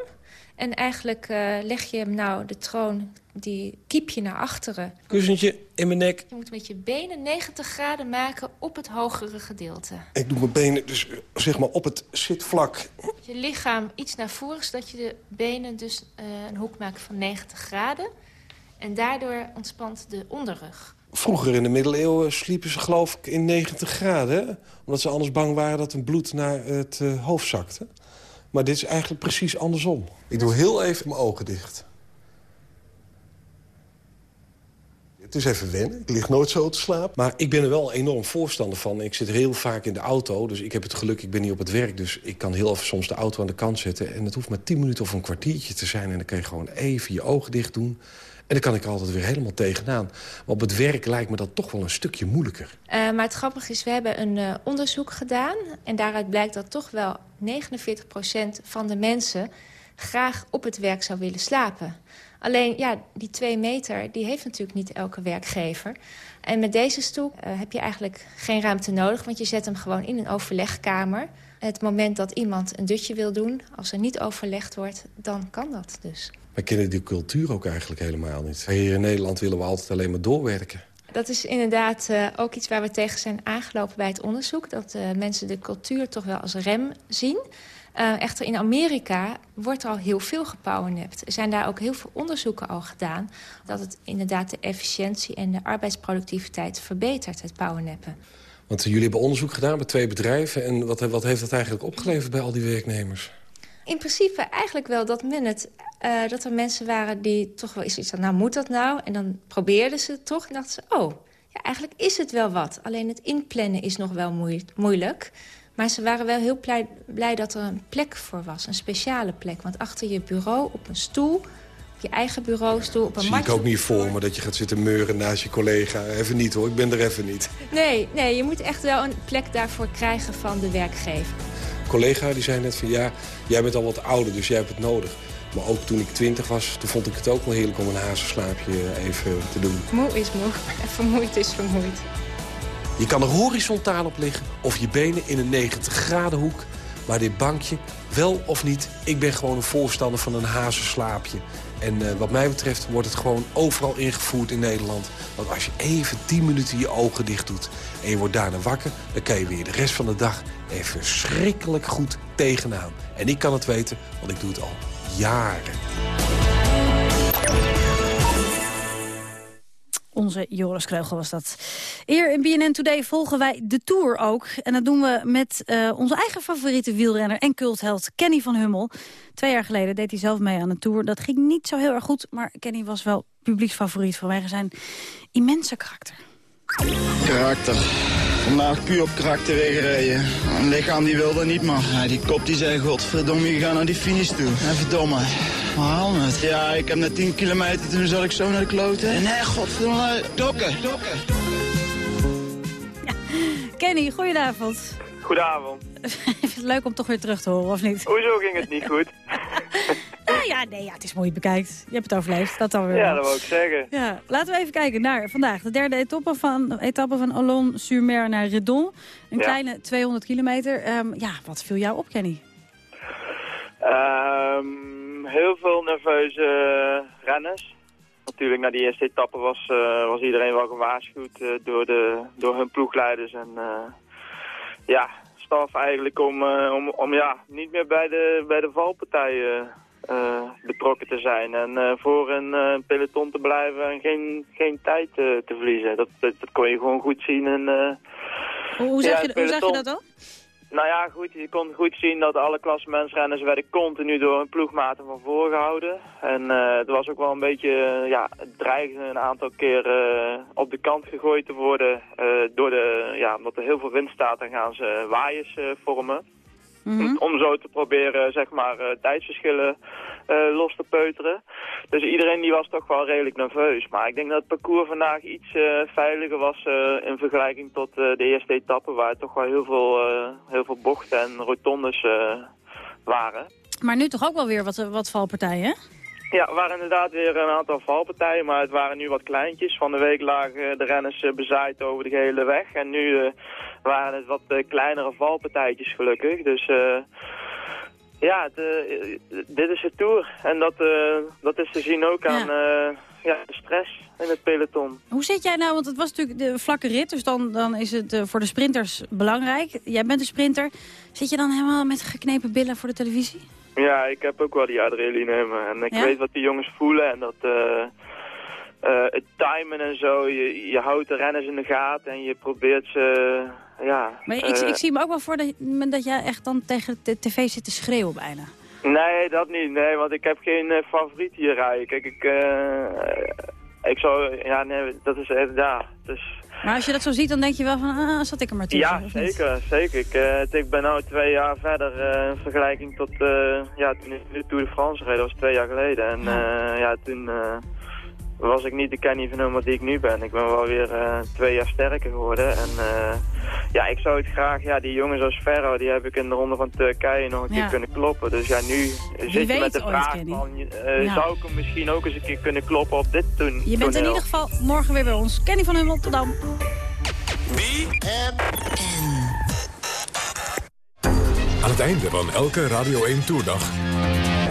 En eigenlijk uh, leg je hem nou, de troon, die kiep je naar achteren. Kussentje in mijn nek. Je moet met je benen 90 graden maken op het hogere gedeelte. Ik doe mijn benen dus zeg maar op het zitvlak. Je lichaam iets naar voren, zodat je de benen dus uh, een hoek maakt van 90 graden. En daardoor ontspant de onderrug. Vroeger in de middeleeuwen sliepen ze geloof ik in 90 graden. Omdat ze anders bang waren dat hun bloed naar het uh, hoofd zakte. Maar dit is eigenlijk precies andersom. Ik doe heel even mijn ogen dicht. Het is even wennen. Ik lig nooit zo te slapen. Maar ik ben er wel enorm voorstander van. Ik zit heel vaak in de auto. Dus ik heb het geluk, ik ben niet op het werk. Dus ik kan heel even soms de auto aan de kant zetten. En het hoeft maar 10 minuten of een kwartiertje te zijn. En dan kan je gewoon even je ogen dicht doen. En dan kan ik altijd weer helemaal tegenaan. Maar op het werk lijkt me dat toch wel een stukje moeilijker. Uh, maar het grappige is, we hebben een uh, onderzoek gedaan. En daaruit blijkt dat toch wel 49% van de mensen... graag op het werk zou willen slapen. Alleen, ja, die twee meter, die heeft natuurlijk niet elke werkgever. En met deze stoel uh, heb je eigenlijk geen ruimte nodig... want je zet hem gewoon in een overlegkamer. Het moment dat iemand een dutje wil doen, als er niet overlegd wordt... dan kan dat dus. Wij kennen die cultuur ook eigenlijk helemaal niet. Hier in Nederland willen we altijd alleen maar doorwerken. Dat is inderdaad uh, ook iets waar we tegen zijn aangelopen bij het onderzoek. Dat uh, mensen de cultuur toch wel als rem zien. Uh, echter in Amerika wordt er al heel veel gepowernapt. Er zijn daar ook heel veel onderzoeken al gedaan... dat het inderdaad de efficiëntie en de arbeidsproductiviteit verbetert, het powernappen. Want jullie hebben onderzoek gedaan bij twee bedrijven. En wat, wat heeft dat eigenlijk opgeleverd bij al die werknemers? In principe eigenlijk wel dat men het... Uh, dat er mensen waren die toch wel eens iets van... nou, moet dat nou? En dan probeerden ze het toch en dachten ze... oh, ja, eigenlijk is het wel wat. Alleen het inplannen is nog wel moeilijk. Maar ze waren wel heel blij, blij dat er een plek voor was. Een speciale plek. Want achter je bureau op een stoel op je eigen bureaustoel, op een Zie ik ook niet voor me dat je gaat zitten meuren naast je collega. Even niet hoor, ik ben er even niet. Nee, nee, je moet echt wel een plek daarvoor krijgen van de werkgever. Collega die zei net van ja, jij bent al wat ouder, dus jij hebt het nodig. Maar ook toen ik twintig was, toen vond ik het ook wel heerlijk om een hazenslaapje even te doen. Moe is moe en vermoeid is vermoeid. Je kan er horizontaal op liggen of je benen in een 90 graden hoek. Maar dit bankje, wel of niet, ik ben gewoon een voorstander van een hazenslaapje. En uh, wat mij betreft wordt het gewoon overal ingevoerd in Nederland. Want als je even 10 minuten je ogen dicht doet en je wordt daarna wakker... dan kan je weer de rest van de dag er verschrikkelijk goed tegenaan. En ik kan het weten, want ik doe het al jaren. Onze Joris Kreugel was dat. Eer in BNN Today volgen wij de Tour ook. En dat doen we met uh, onze eigen favoriete wielrenner en cultheld Kenny van Hummel. Twee jaar geleden deed hij zelf mee aan de Tour. Dat ging niet zo heel erg goed, maar Kenny was wel publieksfavoriet... vanwege zijn immense karakter. Karakter. Vandaag puur op karakter gereden. Een lichaam die wilde niet, maar die kop die zei... Godverdomme, je gaat naar die finish toe. En verdomme. Haal het. Ja, ik heb net 10 kilometer, toen zat ik zo naar de kloten. Nee, godverdomme, dokken. dokken. Ja. Kenny, goedenavond. Goedenavond. Is het leuk om toch weer terug te horen, of niet? Hoezo ging het niet goed? nou ja, nee, ja, het is mooi bekijkt. Je hebt het overleefd, dat dan weer. Ja, dat wil ik zeggen. Ja, laten we even kijken naar vandaag. De derde etappe van, etappe van Olon-sur-Mer naar Redon. Een kleine 200 kilometer. Um, ja, wat viel jou op, Kenny? Um, heel veel nerveuze renners. Natuurlijk, na die eerste etappe was, uh, was iedereen wel gewaarschuwd uh, door, de, door hun ploegleiders. En ja, staf eigenlijk om, om, om ja, niet meer bij de, bij de valpartijen betrokken te zijn. En voor een peloton te blijven en geen, geen tijd te verliezen. Dat, dat, dat, kon je gewoon goed zien. En, hoe, hoe, zeg je, hoe zeg je dat dan? Nou ja, goed, je kon goed zien dat alle klassementsrenners werden continu door hun ploegmaten van voor gehouden. En uh, het was ook wel een beetje, uh, ja, dreigde een aantal keer uh, op de kant gegooid te worden. door de, ja, omdat er heel veel wind staat, dan gaan ze waaiers vormen. Mm -hmm. Om zo te proberen, zeg maar, tijdsverschillen uh, los te peuteren. Dus iedereen die was toch wel redelijk nerveus. Maar ik denk dat het parcours vandaag iets uh, veiliger was uh, in vergelijking tot de eerste etappe... waar toch wel heel veel, heel veel bochten en rotondes waren. Maar nu toch ook wel weer wat, wat valpartijen, hè? Ja, er waren inderdaad weer een aantal valpartijen, maar het waren nu wat kleintjes. Van de week lagen de renners bezaaid over de hele weg. En nu waren het wat kleinere valpartijtjes gelukkig. Dus ja, de, dit is de Tour. En dat, uh, dat is te zien ook aan ja. Uh, ja, de stress in het peloton. Hoe zit jij nou, want het was natuurlijk de vlakke rit, dus dan, dan is het voor de sprinters belangrijk. Jij bent een sprinter. Zit je dan helemaal met geknepen billen voor de televisie? Ja, ik heb ook wel die adrenaline in me. En ik ja? weet wat die jongens voelen en dat... het timen en zo, je, je houdt de renners in de gaten en je probeert ze ja. Maar ik, ik zie me ook wel voor dat, dat jij echt dan tegen de tv zit te schreeuwen bijna. Nee, dat niet. Nee, want ik heb geen uh, favoriet hier rijden. Kijk, ik, uh, ik zou, ja, nee, dat is, ja, dus... Maar als je dat zo ziet, dan denk je wel van, ah, zat ik er maar tussen. Ja, zeker, zeker. Ik, uh, ik ben nu twee jaar verder in vergelijking tot, ja, toen ik de Tour de France reed, dat was twee jaar geleden. En ja toen was ik niet de Kenny van Hummer die ik nu ben. Ik ben wel weer uh, twee jaar sterker geworden. En uh, ja, ik zou het graag, ja, die jongens als Ferro, die heb ik in de ronde van Turkije nog een ja. keer kunnen kloppen. Dus ja, nu zit je met de vraag ooit, van, uh, ja. zou ik hem misschien ook eens een keer kunnen kloppen op dit toen. Je bent in ieder geval morgen weer bij ons. Kenny van Hummel, tot dan. Aan het einde van elke Radio 1 Toerdag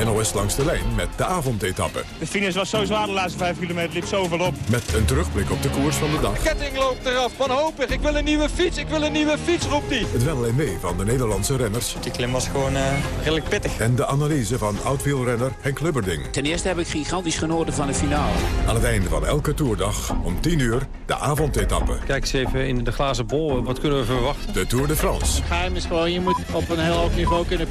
NOS langs de lijn met de avondetappe. De finish was zo zwaar, de laatste vijf kilometer liep zoveel op. Met een terugblik op de koers van de dag. Ketting loopt eraf, wanhopig. Ik wil een nieuwe fiets, ik wil een nieuwe fiets, roept hij. Het wel en mee van de Nederlandse renners. Die klim was gewoon uh, redelijk pittig. En de analyse van oud-wielrenner Henk Lubberding. Ten eerste heb ik gigantisch genoten van de finale. Aan het einde van elke toerdag, om 10 uur, de avondetappe. Kijk eens even in de glazen bol, wat kunnen we verwachten? De Tour de France. Het geheim is gewoon, je moet op een heel hoog niveau kunnen